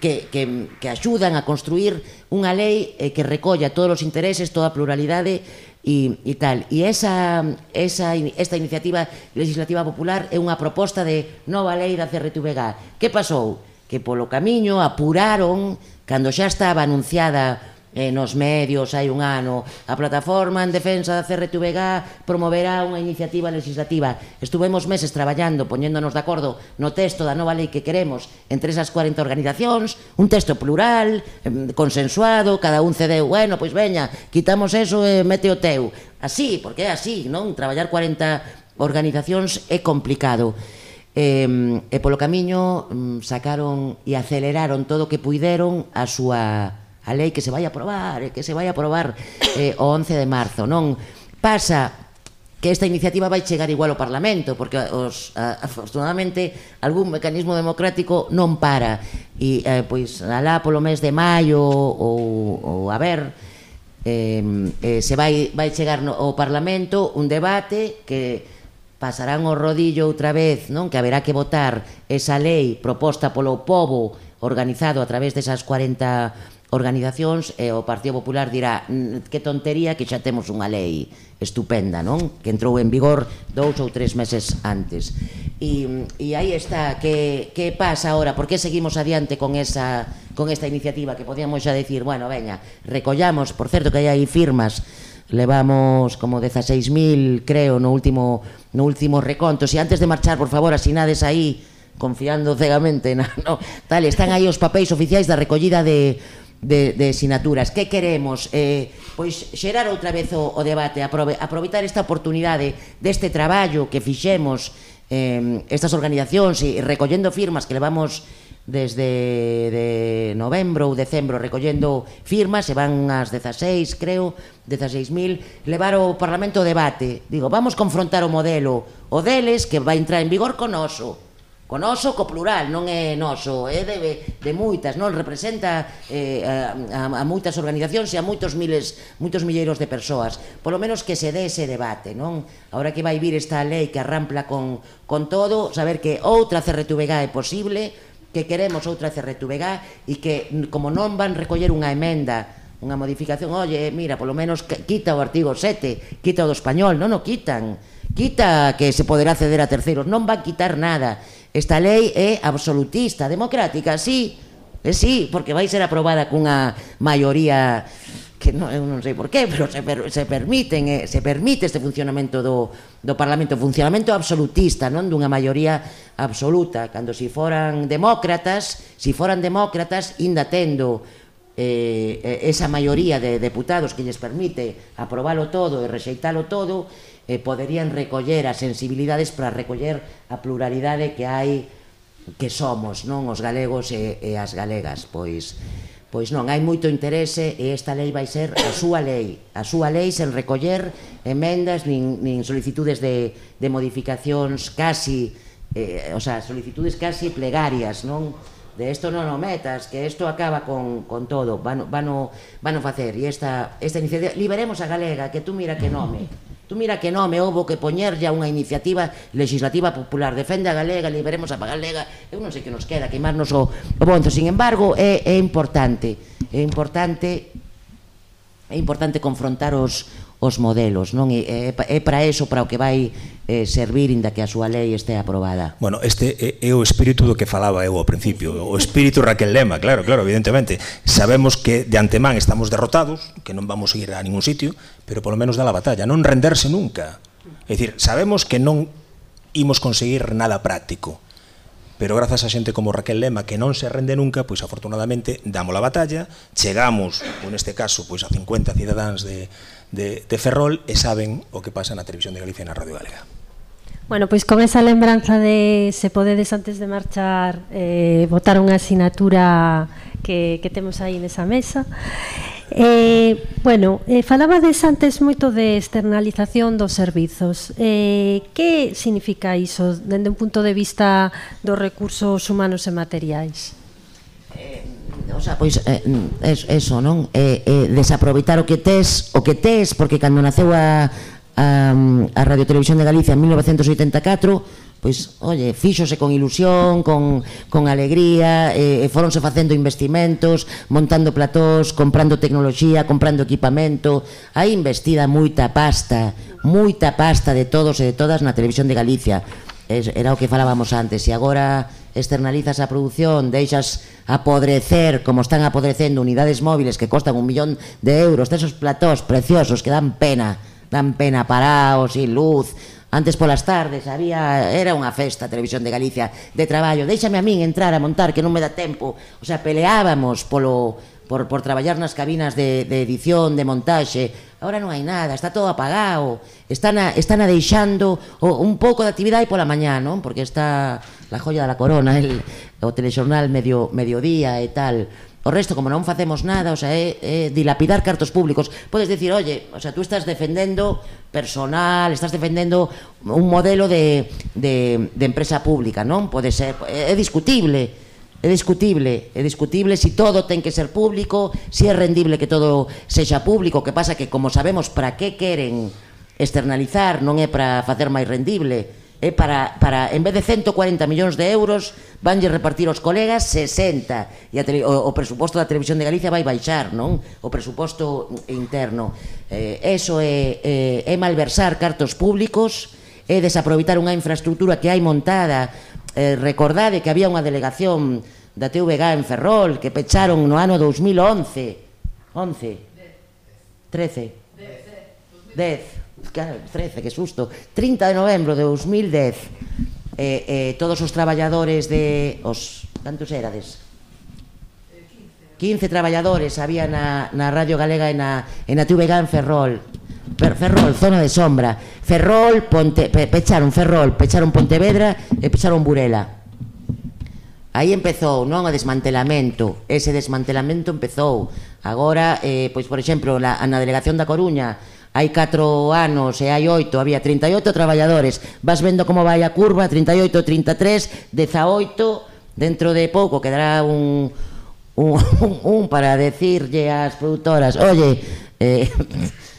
que, que, que axudan a construir unha lei eh, que recolla todos os intereses, toda a pluralidade e, e tal. E esa, esa, esta iniciativa legislativa popular é unha proposta de nova lei da CRTVG. Que pasou? Que polo camiño apuraron, cando xa estaba anunciada eh, nos medios hai un ano. A plataforma en defensa da CRTVG promoverá unha iniciativa legislativa. Estuvemos meses traballando, poñéndonos de acordo no texto da nova lei que queremos entre esas 40 organizacións, un texto plural, eh, consensuado, cada un cedeu, bueno, pois veña, quitamos eso e mete o teu. Así, porque é así, non? Traballar 40 organizacións é complicado. Eh, e polo camiño mm, sacaron e aceleraron todo o que puideron a súa a lei que se vai aprobar, eh, que se vai aprobar eh, o 11 de marzo, non? Pasa que esta iniciativa vai chegar igual ao Parlamento, porque eh, os, a, afortunadamente algún mecanismo democrático non para. E eh, pois alá polo mes de maio ou, ou a ver, eh, eh, se vai, vai chegar no, ao Parlamento un debate que pasarán o rodillo outra vez, non? Que haberá que votar esa lei proposta polo povo organizado a través desas 40 organizacións e o Partido Popular dirá mm, que tontería que xa temos unha lei estupenda, non? Que entrou en vigor dous ou tres meses antes. E, e aí está, que, que pasa ahora? Por que seguimos adiante con esa con esta iniciativa que podíamos xa decir, bueno, veña, recollamos, por certo que hai aí firmas, levamos como 16.000, creo, no último no último reconto. Si antes de marchar, por favor, asinades aí confiando cegamente na, no, tal, están aí os papéis oficiais da recollida de de, de sinaturas. Que queremos? Eh, pois xerar outra vez o, o debate, aprove, aproveitar esta oportunidade deste traballo que fixemos eh, estas organizacións e recollendo firmas que levamos desde de novembro ou decembro recollendo firmas, se van as 16, creo, 16.000, levar ao Parlamento o debate. Digo, vamos confrontar o modelo, o deles que vai entrar en vigor con oso con noso, co plural, non é noso, é de, de moitas, non representa eh, a, a, a moitas organizacións e a moitos miles, moitos milleiros de persoas. Polo menos que se dé ese debate, non? Ahora que vai vir esta lei que arrampla con, con todo, saber que outra CRTVG é posible, que queremos outra CRTVG e que como non van recoller unha emenda unha modificación, oye, mira, polo menos quita o artigo 7, quita o do español, non o quitan, quita que se poderá ceder a terceiros, non van quitar nada Esta lei é absolutista, democrática, sí, é sí, porque vai ser aprobada cunha maioría que non, eu non sei por qué, pero se, per, se permiten eh, se permite este funcionamento do, do Parlamento, funcionamento absolutista, non dunha maioría absoluta, cando si foran demócratas, si foran demócratas, inda tendo eh, eh esa maioría de deputados que lles permite aprobalo todo e rexeitalo todo, eh, poderían recoller as sensibilidades para recoller a pluralidade que hai que somos, non os galegos e, e as galegas, pois pois non hai moito interese e esta lei vai ser a súa lei, a súa lei sen recoller emendas nin, nin solicitudes de, de modificacións casi, eh, o sea, solicitudes casi plegarias, non? De isto non o metas, que isto acaba con, con todo, van, van, vano van o facer. E esta, esta iniciativa, liberemos a galega, que tú mira que nome, Tú mira que nome houbo que poñerlle a unha iniciativa legislativa popular defende a galega, liberemos a galega, eu non sei que nos queda, queimarnos o, o bonzo. Sin embargo, é, é importante, é importante é importante confrontar os, os modelos, non? É, é para eso para o que vai eh, servir inda que a súa lei este aprobada. Bueno, este é, é o espírito do que falaba eu ao principio, o espírito Raquel Lema, claro, claro, evidentemente. Sabemos que de antemán estamos derrotados, que non vamos a ir a ningún sitio, pero polo menos da la batalla, non renderse nunca. É dicir, sabemos que non imos conseguir nada práctico, pero grazas a xente como Raquel Lema que non se rende nunca, pois afortunadamente damos a batalla, chegamos, ou neste caso, pois a 50 cidadáns de de, de Ferrol e saben o que pasa na Televisión de Galicia e na Radio Galega. Bueno, pois con esa lembranza de se podedes antes de marchar eh, votar unha asignatura que, que temos aí nesa mesa. Eh, bueno, eh, falabades antes moito de externalización dos servizos. Eh, que significa iso dende un punto de vista dos recursos humanos e materiais? O sea, pois eh, mm, es, eso, non? Eh, eh, desaproveitar o que tes, o que tes, porque cando naceu a, a, a Radio Televisión de Galicia en 1984, pois, olle, fíxose con ilusión, con, con alegría, e, eh, e foronse facendo investimentos, montando platós, comprando tecnoloxía, comprando equipamento, hai investida moita pasta, moita pasta de todos e de todas na televisión de Galicia. Es, era o que falábamos antes, e agora externalizas a produción, deixas apodrecer, como están apodrecendo unidades móviles que costan un millón de euros, esos platós preciosos que dan pena, dan pena paraos, sin luz, Antes polas tardes había era unha festa a Televisión de Galicia de traballo. Déixame a min entrar a montar que non me dá tempo. O sea, peleábamos polo por, por traballar nas cabinas de, de edición, de montaxe. Ahora non hai nada, está todo apagado. Están a, están a deixando o, un pouco de actividade pola mañá, non? Porque está La joya da corona, el, o telexornal medio, mediodía e tal. O resto, como non facemos nada, o sea, é, é dilapidar cartos públicos. Podes decir, oye, o sea, tú estás defendendo personal, estás defendendo un modelo de, de, de empresa pública, non? Pode ser, é, é discutible, É discutible, é discutible si todo ten que ser público, si é rendible que todo sexa público, que pasa que como sabemos para que queren externalizar, non é para facer máis rendible, eh, para, para en vez de 140 millóns de euros vanlle repartir aos colegas 60 e a tele, o, o presuposto da Televisión de Galicia vai baixar, non? O presuposto interno. Eh, eso é, é, é malversar cartos públicos, é desaproveitar unha infraestructura que hai montada. Eh, recordade que había unha delegación da TVG en Ferrol que pecharon no ano 2011. 11. 13. 10. 13, que susto, 30 de novembro de 2010, eh, eh, todos os traballadores de... Os, cantos erades? 15 traballadores había na, na Radio Galega e na, e na TVG en Ferrol. Per, Ferrol, zona de sombra. Ferrol, Ponte, pe, pecharon Ferrol pecharon Pontevedra e pecharon Burela. Aí empezou non o desmantelamento ese desmantelamento empezou. Agora, eh, pois por exemplo na, na delegación da Coruña hai 4 anos e hai 8, había 38 traballadores. Vas vendo como vai a curva, 38, 33, 18, dentro de pouco quedará un, un, un, un para decirlle ás produtoras, oye, eh,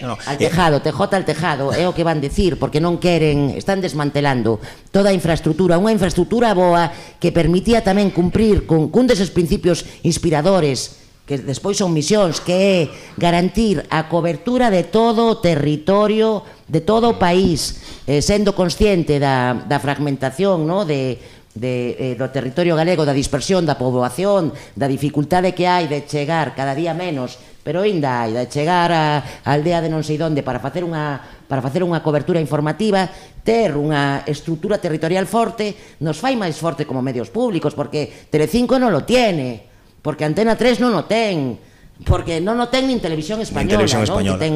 no, al eh, tejado, tejota al tejado, é o que van decir, porque non queren, están desmantelando toda a infraestructura, unha infraestructura boa que permitía tamén cumprir con cun deses principios inspiradores que despois son misións, que é garantir a cobertura de todo o territorio, de todo o país, eh, sendo consciente da, da fragmentación no? de, de, eh, do territorio galego, da dispersión da poboación, da dificultade que hai de chegar cada día menos, pero ainda hai de chegar a, a aldea de non sei onde para facer unha para facer unha cobertura informativa, ter unha estrutura territorial forte, nos fai máis forte como medios públicos, porque Telecinco non lo tiene porque Antena 3 non o ten porque non o ten nin televisión española, televisión española. Non? que ten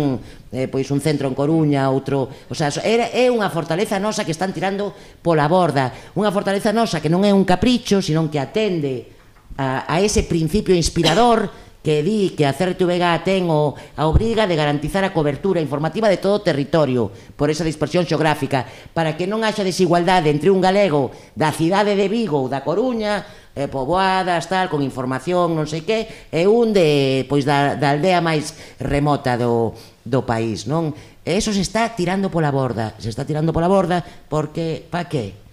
eh, pois un centro en Coruña, outro, o sea, era, é unha fortaleza nosa que están tirando pola borda, unha fortaleza nosa que non é un capricho, sino que atende a, a ese principio inspirador que di que a CRTVG ten o, a obriga de garantizar a cobertura informativa de todo o territorio por esa dispersión xeográfica para que non haxa desigualdade entre un galego da cidade de Vigo ou da Coruña eh, poboadas, tal, con información, non sei que e un de, pois, da, da aldea máis remota do, do país, non? E eso se está tirando pola borda, se está tirando pola borda porque, pa que?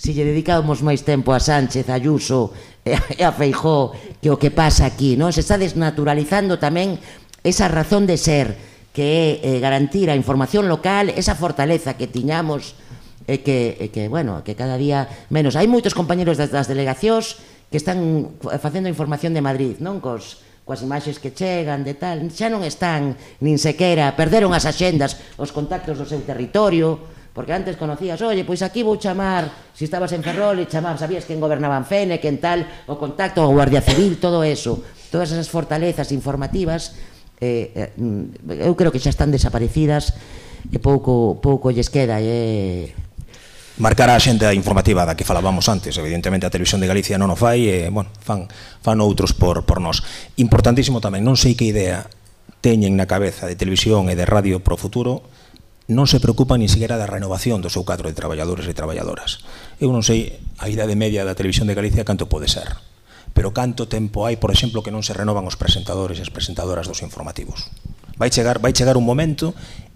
se lle dedicamos máis tempo a Sánchez, a Ayuso e a Feijó que o que pasa aquí, non? Se está desnaturalizando tamén esa razón de ser que é eh, garantir a información local, esa fortaleza que tiñamos e que, e que bueno, que cada día menos. Hai moitos compañeros das, das delegacións que están facendo información de Madrid, non cos coas imaxes que chegan de tal, xa non están nin sequera, perderon as axendas, os contactos do seu territorio, Porque antes conocías, oye, pois aquí vou chamar, se si estabas en Ferrol e chamar, sabías quen gobernaba en Fene, quen tal, o contacto, o Guardia Civil, todo eso. Todas esas fortalezas informativas eh, eh, eu creo que xa están desaparecidas e pouco pouco lles queda e eh, marcar a xente a informativa da que falábamos antes. Evidentemente a Televisión de Galicia non o fai e, bueno, fan, fan outros por, por nós. Importantísimo tamén, non sei que idea teñen na cabeza de televisión e de radio pro futuro, non se preocupa ni siquiera da renovación do seu cadro de traballadores e traballadoras. Eu non sei a idade media da televisión de Galicia canto pode ser, pero canto tempo hai, por exemplo, que non se renovan os presentadores e as presentadoras dos informativos. Vai chegar, vai chegar un momento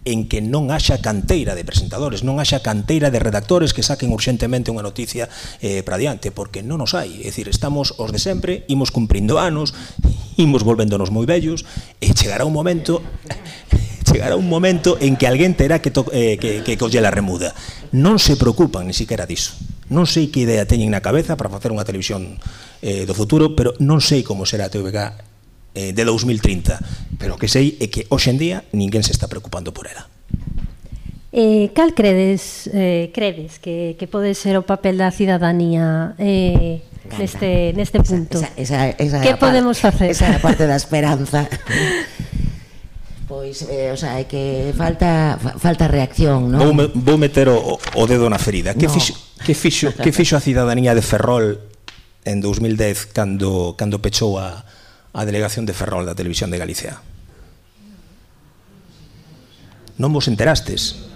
en que non haxa canteira de presentadores, non haxa canteira de redactores que saquen urxentemente unha noticia eh, para diante, porque non nos hai. É dicir, estamos os de sempre, imos cumprindo anos, imos volvéndonos moi bellos, e chegará un momento chegará un momento en que alguén terá que, to, eh, que, que colle a remuda. Non se preocupan ni siquiera diso. Non sei que idea teñen na cabeza para facer unha televisión eh, do futuro, pero non sei como será a TVG eh, de 2030, pero o que sei é que hoxe en día ninguén se está preocupando por ela. Eh, cal credes, eh, credes que, que pode ser o papel da cidadanía eh, neste, neste punto? Esa, esa, esa, esa que podemos facer? Esa é a parte da esperanza. Pois, eh, o sea, é que falta falta reacción, non? Vou, me, vou meter o, o dedo na ferida. Que no. fixo que fixo que fixo a cidadanía de Ferrol en 2010 cando cando pechou a a delegación de Ferrol da Televisión de Galicia? Non vos enterastes?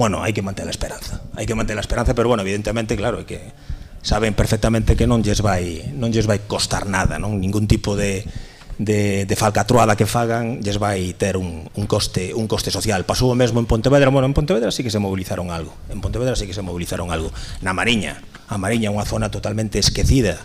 Bueno, hai que manter a esperanza. Hai que manter a esperanza, pero bueno, evidentemente, claro, que saben perfectamente que non lles vai non lles vai costar nada, non ningún tipo de de, de falcatruada que fagan lles vai ter un, un, coste, un coste social. Pasou o mesmo en Pontevedra, bueno, en Pontevedra sí que se mobilizaron algo, en Pontevedra sí que se mobilizaron algo. Na Mariña, a Mariña é unha zona totalmente esquecida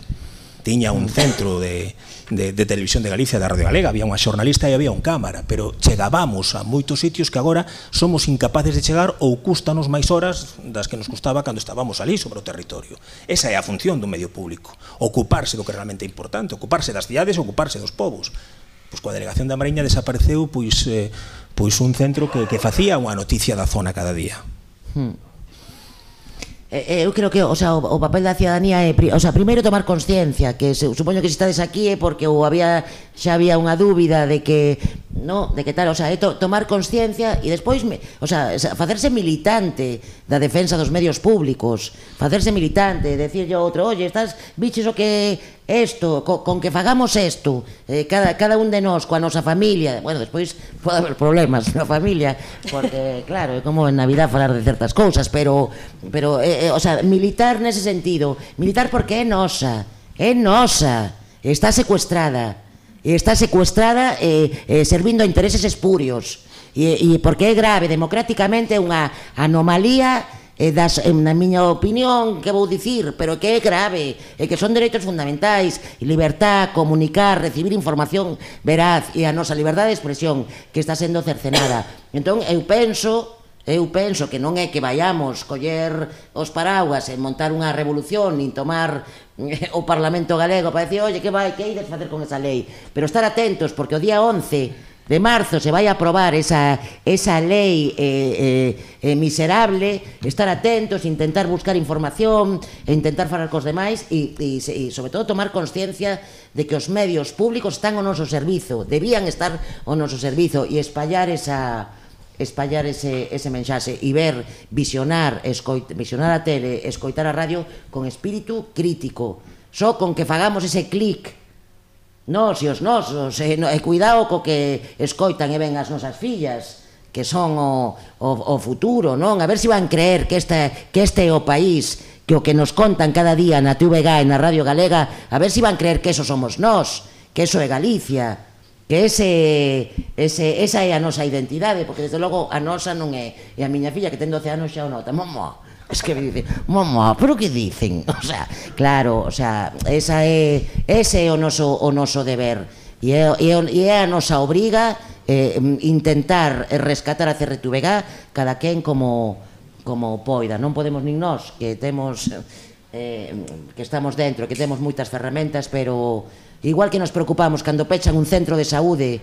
tiña un centro de, de, de televisión de Galicia da Radio Galega, había unha xornalista e había un cámara, pero chegábamos a moitos sitios que agora somos incapaces de chegar ou cústanos máis horas das que nos custaba cando estábamos ali sobre o territorio. Esa é a función do medio público, ocuparse do que realmente é importante, ocuparse das cidades, ocuparse dos povos. Pois coa delegación da Mariña desapareceu pois eh, pois un centro que, que facía unha noticia da zona cada día. Hmm. Eh, eh, eu creo que o, sea, o, o papel da ciudadanía é o sea, primeiro tomar consciencia que se, supoño que se estades aquí é porque ou había xa había unha dúbida de que no, de que tal, o sea, é to, tomar consciencia e despois, me, o sea, facerse militante da defensa dos medios públicos, facerse militante, decirlle outro, "Oye, estás biches o que Esto, co, con que fagamos isto eh, cada, cada un de nós, coa nosa familia Bueno, despois pode haber problemas na familia Porque, claro, é como en Navidad falar de certas cousas Pero, pero eh, eh, o sea, militar nese sentido Militar porque é nosa É nosa Está secuestrada Está secuestrada eh, eh, servindo a intereses espurios E, e porque é grave, democráticamente unha anomalía e das, na miña opinión, que vou dicir, pero que é grave, e que son dereitos fundamentais, libertad, comunicar, recibir información veraz e a nosa liberdade de expresión que está sendo cercenada. Entón, eu penso Eu penso que non é que vayamos coller os paraguas e montar unha revolución nin tomar eh, o Parlamento galego para decir, "Oye, que vai, que ides facer con esa lei?" Pero estar atentos porque o día 11 de marzo se vai a aprobar esa, esa lei eh, eh, eh, miserable, estar atentos, intentar buscar información, intentar falar cos demais e, e, e sobre todo tomar consciencia de que os medios públicos están ao noso servizo, debían estar ao noso servizo e espallar esa espallar ese, ese mensaxe e ver, visionar, escoit, visionar a tele, escoitar a radio con espírito crítico. Só con que fagamos ese clic Nos e os nosos, e, no, e cuidado co que escoitan e ven as nosas fillas, que son o, o, o futuro, non? A ver se van creer que, este, que este é o país que o que nos contan cada día na TVG e na Radio Galega, a ver se van creer que eso somos nós, que eso é Galicia, que ese, ese, esa é a nosa identidade, porque desde logo a nosa non é, e a miña filla que ten 12 anos xa o nota, momo, Es que dice, mamá, pero que dicen? O sea, claro, o sea, esa é, ese é o noso, o noso deber e é, e é, e é a nosa obriga eh, intentar rescatar a CRTVG cada quen como, como poida. Non podemos nin nós, que temos eh, que estamos dentro, que temos moitas ferramentas, pero igual que nos preocupamos cando pechan un centro de saúde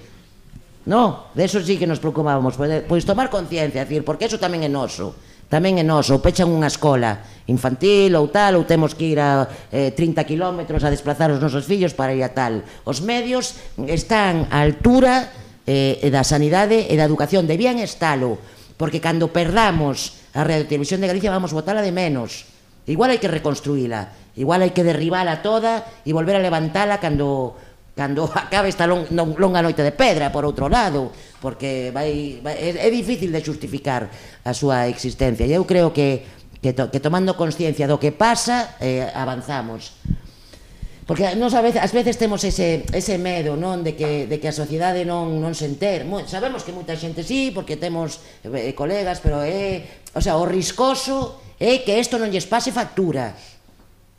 No, de eso sí que nos preocupábamos, pois, pois tomar conciencia, decir, porque eso tamén é noso tamén é noso, ou pechan unha escola infantil ou tal, ou temos que ir a eh, 30 kilómetros a desplazar os nosos fillos para ir a tal. Os medios están á altura eh, da sanidade e da educación, debían estalo, porque cando perdamos a Radio Televisión de Galicia vamos botala de menos. Igual hai que reconstruíla, igual hai que derribala toda e volver a levantala cando cando acabe esta long, long, longa noite de pedra por outro lado porque vai, vai é, é difícil de justificar a súa existencia. E eu creo que que, to, que tomando consciencia do que pasa, eh, avanzamos. Porque nos a veces, ás veces temos ese, ese medo non de que, de que a sociedade non, non se enter. Sabemos que moita xente sí, porque temos eh, colegas, pero é... Eh, o sea, o riscoso é eh, que isto non lles pase factura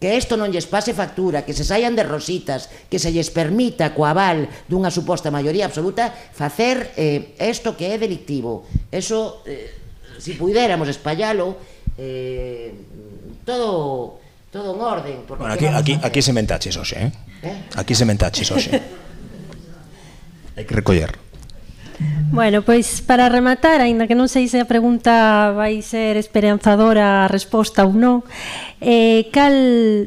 que isto non lles pase factura, que se saian de rositas, que se lles permita co aval dunha suposta maioría absoluta facer eh, isto que é delictivo. Eso, eh, se si puidéramos espallalo, eh, todo todo en orden. Porque bueno, aquí, aquí, aquí se mentaches hoxe, eh? eh? Aquí se mentaches hoxe. Hai que recoller. Bueno, pois para rematar, aínda que non sei se a pregunta vai ser esperanzadora a resposta ou non, eh, cal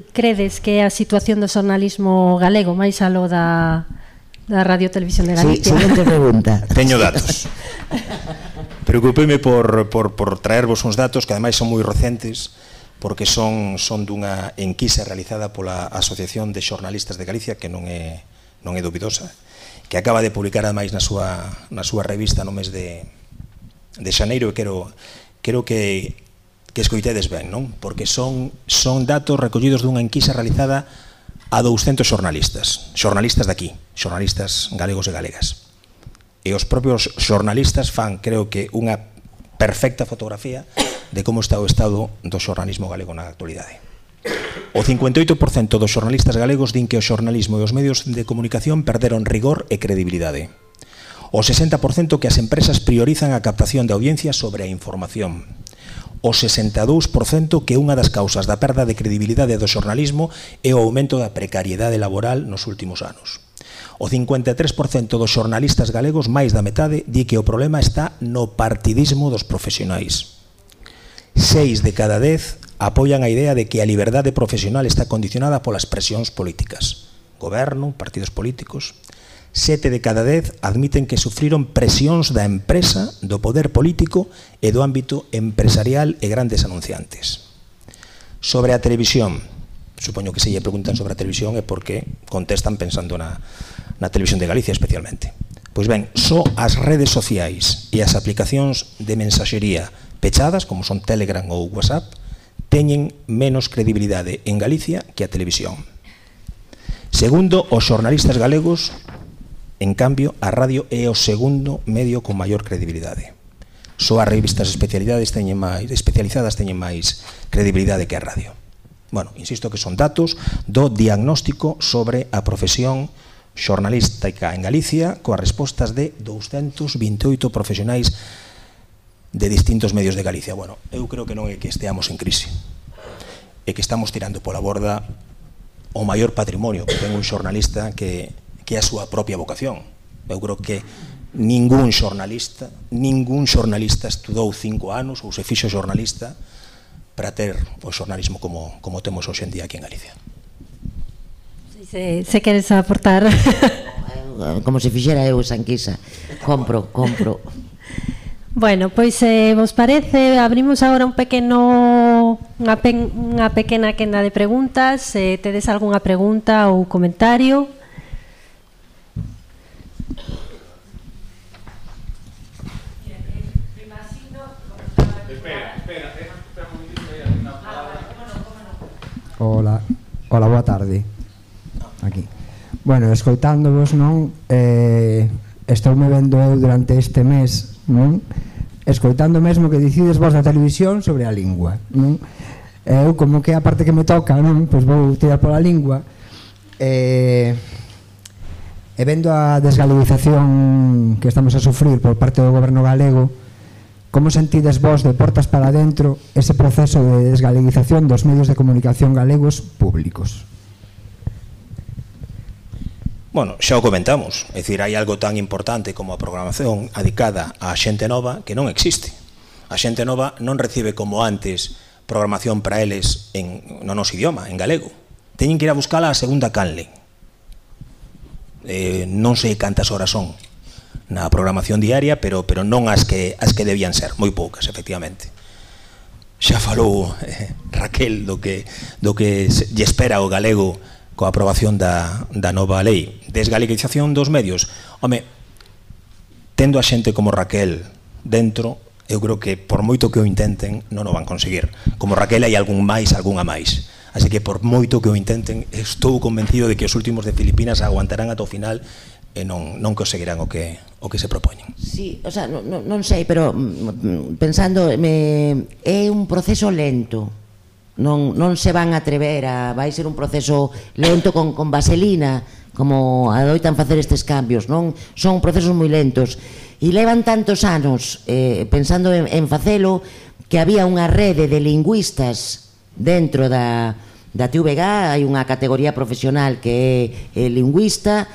credes que é a situación do xornalismo galego máis aló da, da Radio Televisión de Galicia? Sí, siguiente pregunta. Teño datos. Preocupeme por, por, por traervos uns datos que ademais son moi recentes, porque son, son dunha enquisa realizada pola Asociación de Xornalistas de Galicia, que non é, non é dubidosa, que acaba de publicar ademais na súa, na súa revista no mes de, de Xaneiro e quero, quero que, que escoitedes ben, non? Porque son, son datos recollidos dunha enquisa realizada a 200 xornalistas, xornalistas daqui, xornalistas galegos e galegas. E os propios xornalistas fan, creo que, unha perfecta fotografía de como está o estado do xornalismo galego na actualidade. O 58% dos xornalistas galegos din que o xornalismo e os medios de comunicación perderon rigor e credibilidade. O 60% que as empresas priorizan a captación de audiencia sobre a información. O 62% que unha das causas da perda de credibilidade do xornalismo é o aumento da precariedade laboral nos últimos anos. O 53% dos xornalistas galegos, máis da metade, di que o problema está no partidismo dos profesionais. Seis de cada dez apoian a idea de que a liberdade profesional está condicionada polas presións políticas. Goberno, partidos políticos. Sete de cada dez admiten que sufriron presións da empresa, do poder político e do ámbito empresarial e grandes anunciantes. Sobre a televisión, supoño que se lle preguntan sobre a televisión é porque contestan pensando na, na televisión de Galicia especialmente. Pois ben, só as redes sociais e as aplicacións de mensaxería pechadas, como son Telegram ou WhatsApp, teñen menos credibilidade en Galicia que a televisión. Segundo, os xornalistas galegos, en cambio, a radio é o segundo medio con maior credibilidade. Só as revistas especialidades teñen máis, especializadas teñen máis credibilidade que a radio. Bueno, insisto que son datos do diagnóstico sobre a profesión xornalística en Galicia coas respostas de 228 profesionais de distintos medios de Galicia. Bueno, eu creo que non é que esteamos en crise, é que estamos tirando pola borda o maior patrimonio que ten un xornalista que, que é a súa propia vocación. Eu creo que ningún xornalista, ningún xornalista estudou cinco anos ou se fixo xornalista para ter o xornalismo como, como temos hoxe en día aquí en Galicia. Se, se queres aportar... Como se fixera eu, Sanquisa. Compro, compro. Bueno, pois se eh, vos parece, abrimos agora un pequeno unha, pe, unha pequena quenda de preguntas, se eh, tedes algunha pregunta ou comentario. Hola, hola, boa tarde. Aquí. Bueno, escoitándovos, non? Eh, estou me vendo eu durante este mes non? escoitando mesmo que dicides vos da televisión sobre a lingua non? Eh, eu como que a parte que me toca non? pois vou tirar pola lingua e, e vendo a desgalorización que estamos a sufrir por parte do goberno galego como sentides vos de portas para dentro ese proceso de desgaleguización dos medios de comunicación galegos públicos? Bueno, xa o comentamos, é dicir, hai algo tan importante como a programación adicada á xente nova que non existe. A xente nova non recibe como antes programación para eles en, no noso idioma, en galego. Teñen que ir a buscala a segunda canle. Eh, non sei cantas horas son na programación diaria, pero pero non as que as que debían ser, moi poucas, efectivamente. Xa falou eh, Raquel do que do que lle espera o galego coa aprobación da, da nova lei. Desgaleguización dos medios. Home, tendo a xente como Raquel dentro, eu creo que por moito que o intenten non o van conseguir. Como Raquel hai algún máis, algunha máis. Así que por moito que o intenten, estou convencido de que os últimos de Filipinas aguantarán ata o final e non, non conseguirán o que, o que se propoñen. Sí, o sea, non, non sei, pero mm, pensando, me, é un proceso lento non, non se van a atrever a vai ser un proceso lento con, con vaselina como adoitan facer estes cambios non? Son procesos moi lentos. E levan tantos anos eh, pensando en, en facelo que había unha rede de lingüistas dentro da, da TVG hai unha categoría profesional que é é lingüista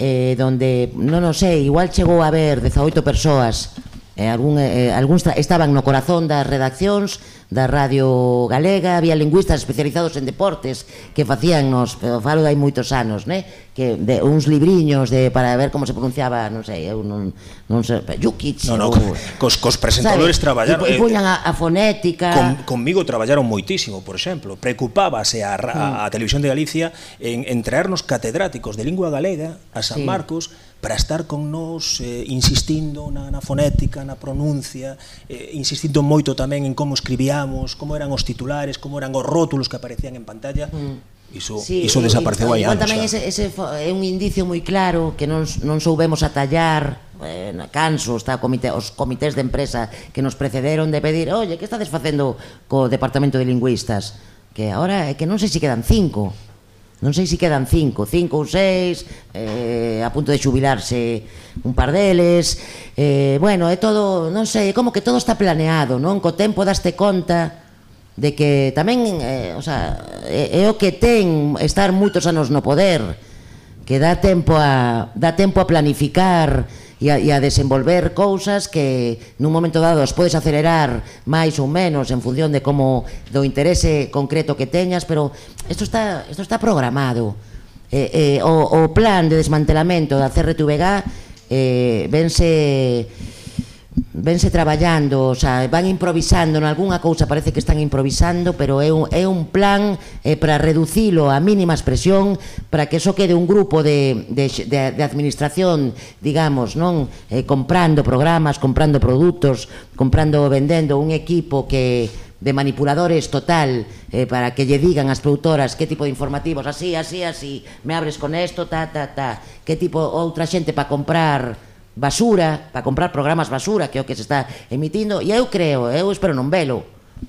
eh, donde, non o sei, igual chegou a haber 18 persoas eh, algún, eh, algún estaban no corazón das redaccións da Radio Galega, había lingüistas especializados en deportes que facían nos, falo de hai moitos anos, né? que de, uns libriños de para ver como se pronunciaba, non sei, eu non non sei, Jukic. No, no, ou, cos, cos presentadores traballaron e, e eh, puñan a, a fonética. Con, conmigo traballaron moitísimo, por exemplo, preocupábase a, a, a mm. Televisión de Galicia en, en traernos catedráticos de lingua galega a San sí. Marcos para estar con nós eh, insistindo na, na fonética, na pronuncia, eh, insistindo moito tamén en como escribíamos, como eran os titulares, como eran os rótulos que aparecían en pantalla. Mm. Iso, sí, iso desapareceu hai anos. Tamén ese, ese é un indicio moi claro que non, non soubemos atallar eh, canso está comité, os comités de empresa que nos precederon de pedir oye, que estades facendo co Departamento de Lingüistas? Que agora é que non sei se quedan cinco non sei se quedan cinco, cinco ou seis, eh, a punto de xubilarse un par deles, eh, bueno, é todo, non sei, como que todo está planeado, non? Co tempo daste conta de que tamén, eh, o sea, é, é o que ten estar moitos anos no poder, que dá tempo a, dá tempo a planificar, e a, e a desenvolver cousas que nun momento dado as podes acelerar máis ou menos en función de como do interese concreto que teñas, pero isto está, isto está programado. Eh, eh, o, o plan de desmantelamento da CRTVG eh, vense vense traballando, o sea, van improvisando en algunha cousa, parece que están improvisando, pero é un, é un plan eh, para reducilo a mínima expresión, para que eso quede un grupo de, de, de, de administración, digamos, non? Eh, comprando programas, comprando produtos, comprando, vendendo un equipo que de manipuladores total eh, para que lle digan as produtoras que tipo de informativos, así, así, así, me abres con esto, ta, ta, ta, que tipo outra xente para comprar basura, para comprar programas basura, que é o que se está emitindo, e eu creo, eu espero non velo,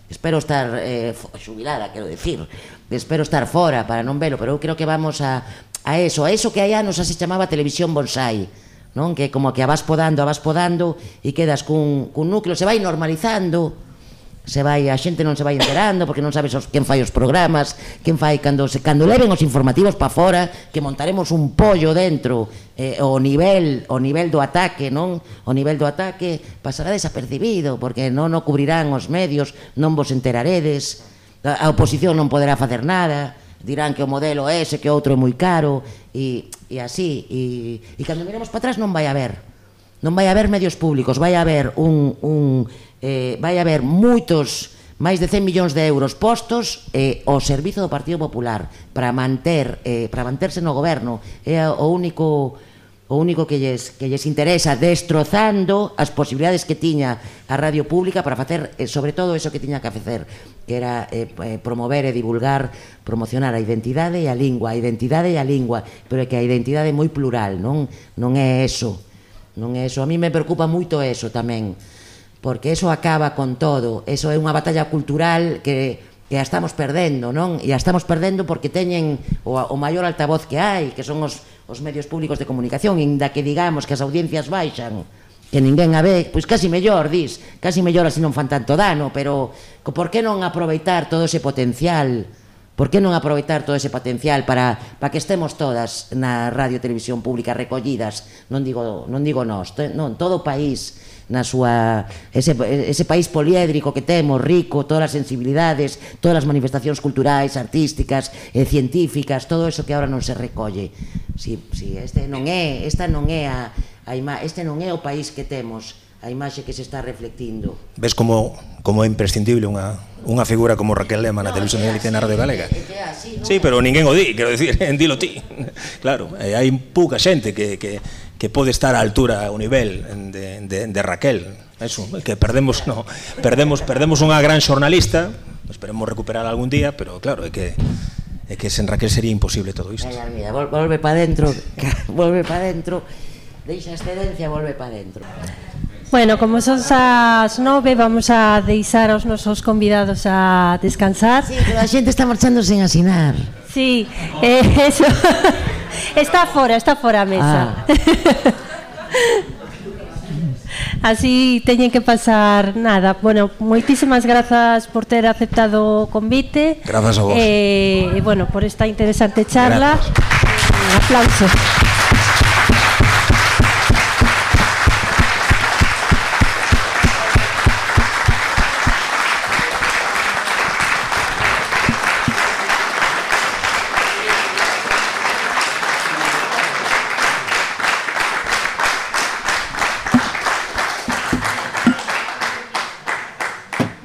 espero estar eh, xubilada, quero decir, espero estar fora para non velo, pero eu creo que vamos a, a eso, a eso que hai anos se chamaba televisión bonsai, non? Que como que a vas podando, a vas podando e quedas cun, cun núcleo, se vai normalizando, se vai a xente non se vai enterando porque non sabes os, quen fai os programas quen fai cando se cando leven os informativos pa fora que montaremos un pollo dentro eh, o nivel o nivel do ataque non? O nivel do ataque pasará desapercibido porque non o cubrirán os medios non vos enteraredes a, a oposición non poderá facer nada dirán que o modelo é ese que outro é moi caro e, e así e, e cando miremos para atrás non vai haber non vai haber medios públicos vai haber un, un eh, vai haber moitos máis de 100 millóns de euros postos eh, ao servizo do Partido Popular para manter eh, para manterse no goberno. É o único o único que lles, que lles interesa destrozando as posibilidades que tiña a radio pública para facer eh, sobre todo eso que tiña que facer que era eh, eh, promover e divulgar promocionar a identidade e a lingua a identidade e a lingua. Pero é que a identidade é moi plural non, non é eso. Non é eso. A mí me preocupa moito eso tamén porque eso acaba con todo. Eso é unha batalla cultural que que a estamos perdendo, non? E a estamos perdendo porque teñen o, o maior altavoz que hai, que son os, os medios públicos de comunicación, inda que digamos que as audiencias baixan, que ninguén a ve, pois casi mellor, dis, casi mellor así non fan tanto dano, pero por que non aproveitar todo ese potencial? Por que non aproveitar todo ese potencial para, para que estemos todas na radio e televisión pública recollidas? Non digo, non digo nós, non, todo o país na súa ese, ese país poliédrico que temos, rico, todas as sensibilidades, todas as manifestacións culturais, artísticas, eh, científicas, todo eso que agora non se recolle. Si, si, este non é, esta non é a, a ima, este non é o país que temos a imaxe que se está reflectindo. Ves como como é imprescindible unha unha figura como Raquel Lema na no, televisión literaria de Galega. Así, no sí, pero ninguén o di, quero dicir, en dilo ti. Claro, eh, hai pouca xente que que que pode estar á altura o nivel de, de, de Raquel. Eso, que perdemos no, perdemos perdemos unha gran xornalista esperemos recuperar algún día pero claro, é que é que sen Raquel sería imposible todo isto. Venga, mira, vol volve pa dentro volve pa dentro deixa excedencia volve pa dentro. Bueno, como son as nove, vamos a deixar aos nosos convidados a descansar. Sí, pero a xente está marchando sen asinar. Sí, eh, eso. Está fora, está fora a mesa. Ah. Así teñen que pasar nada. Bueno, moitísimas grazas por ter aceptado o convite. Grazas a vos. Eh, e bueno, por esta interesante charla. Grazas. Eh, Un aplauso.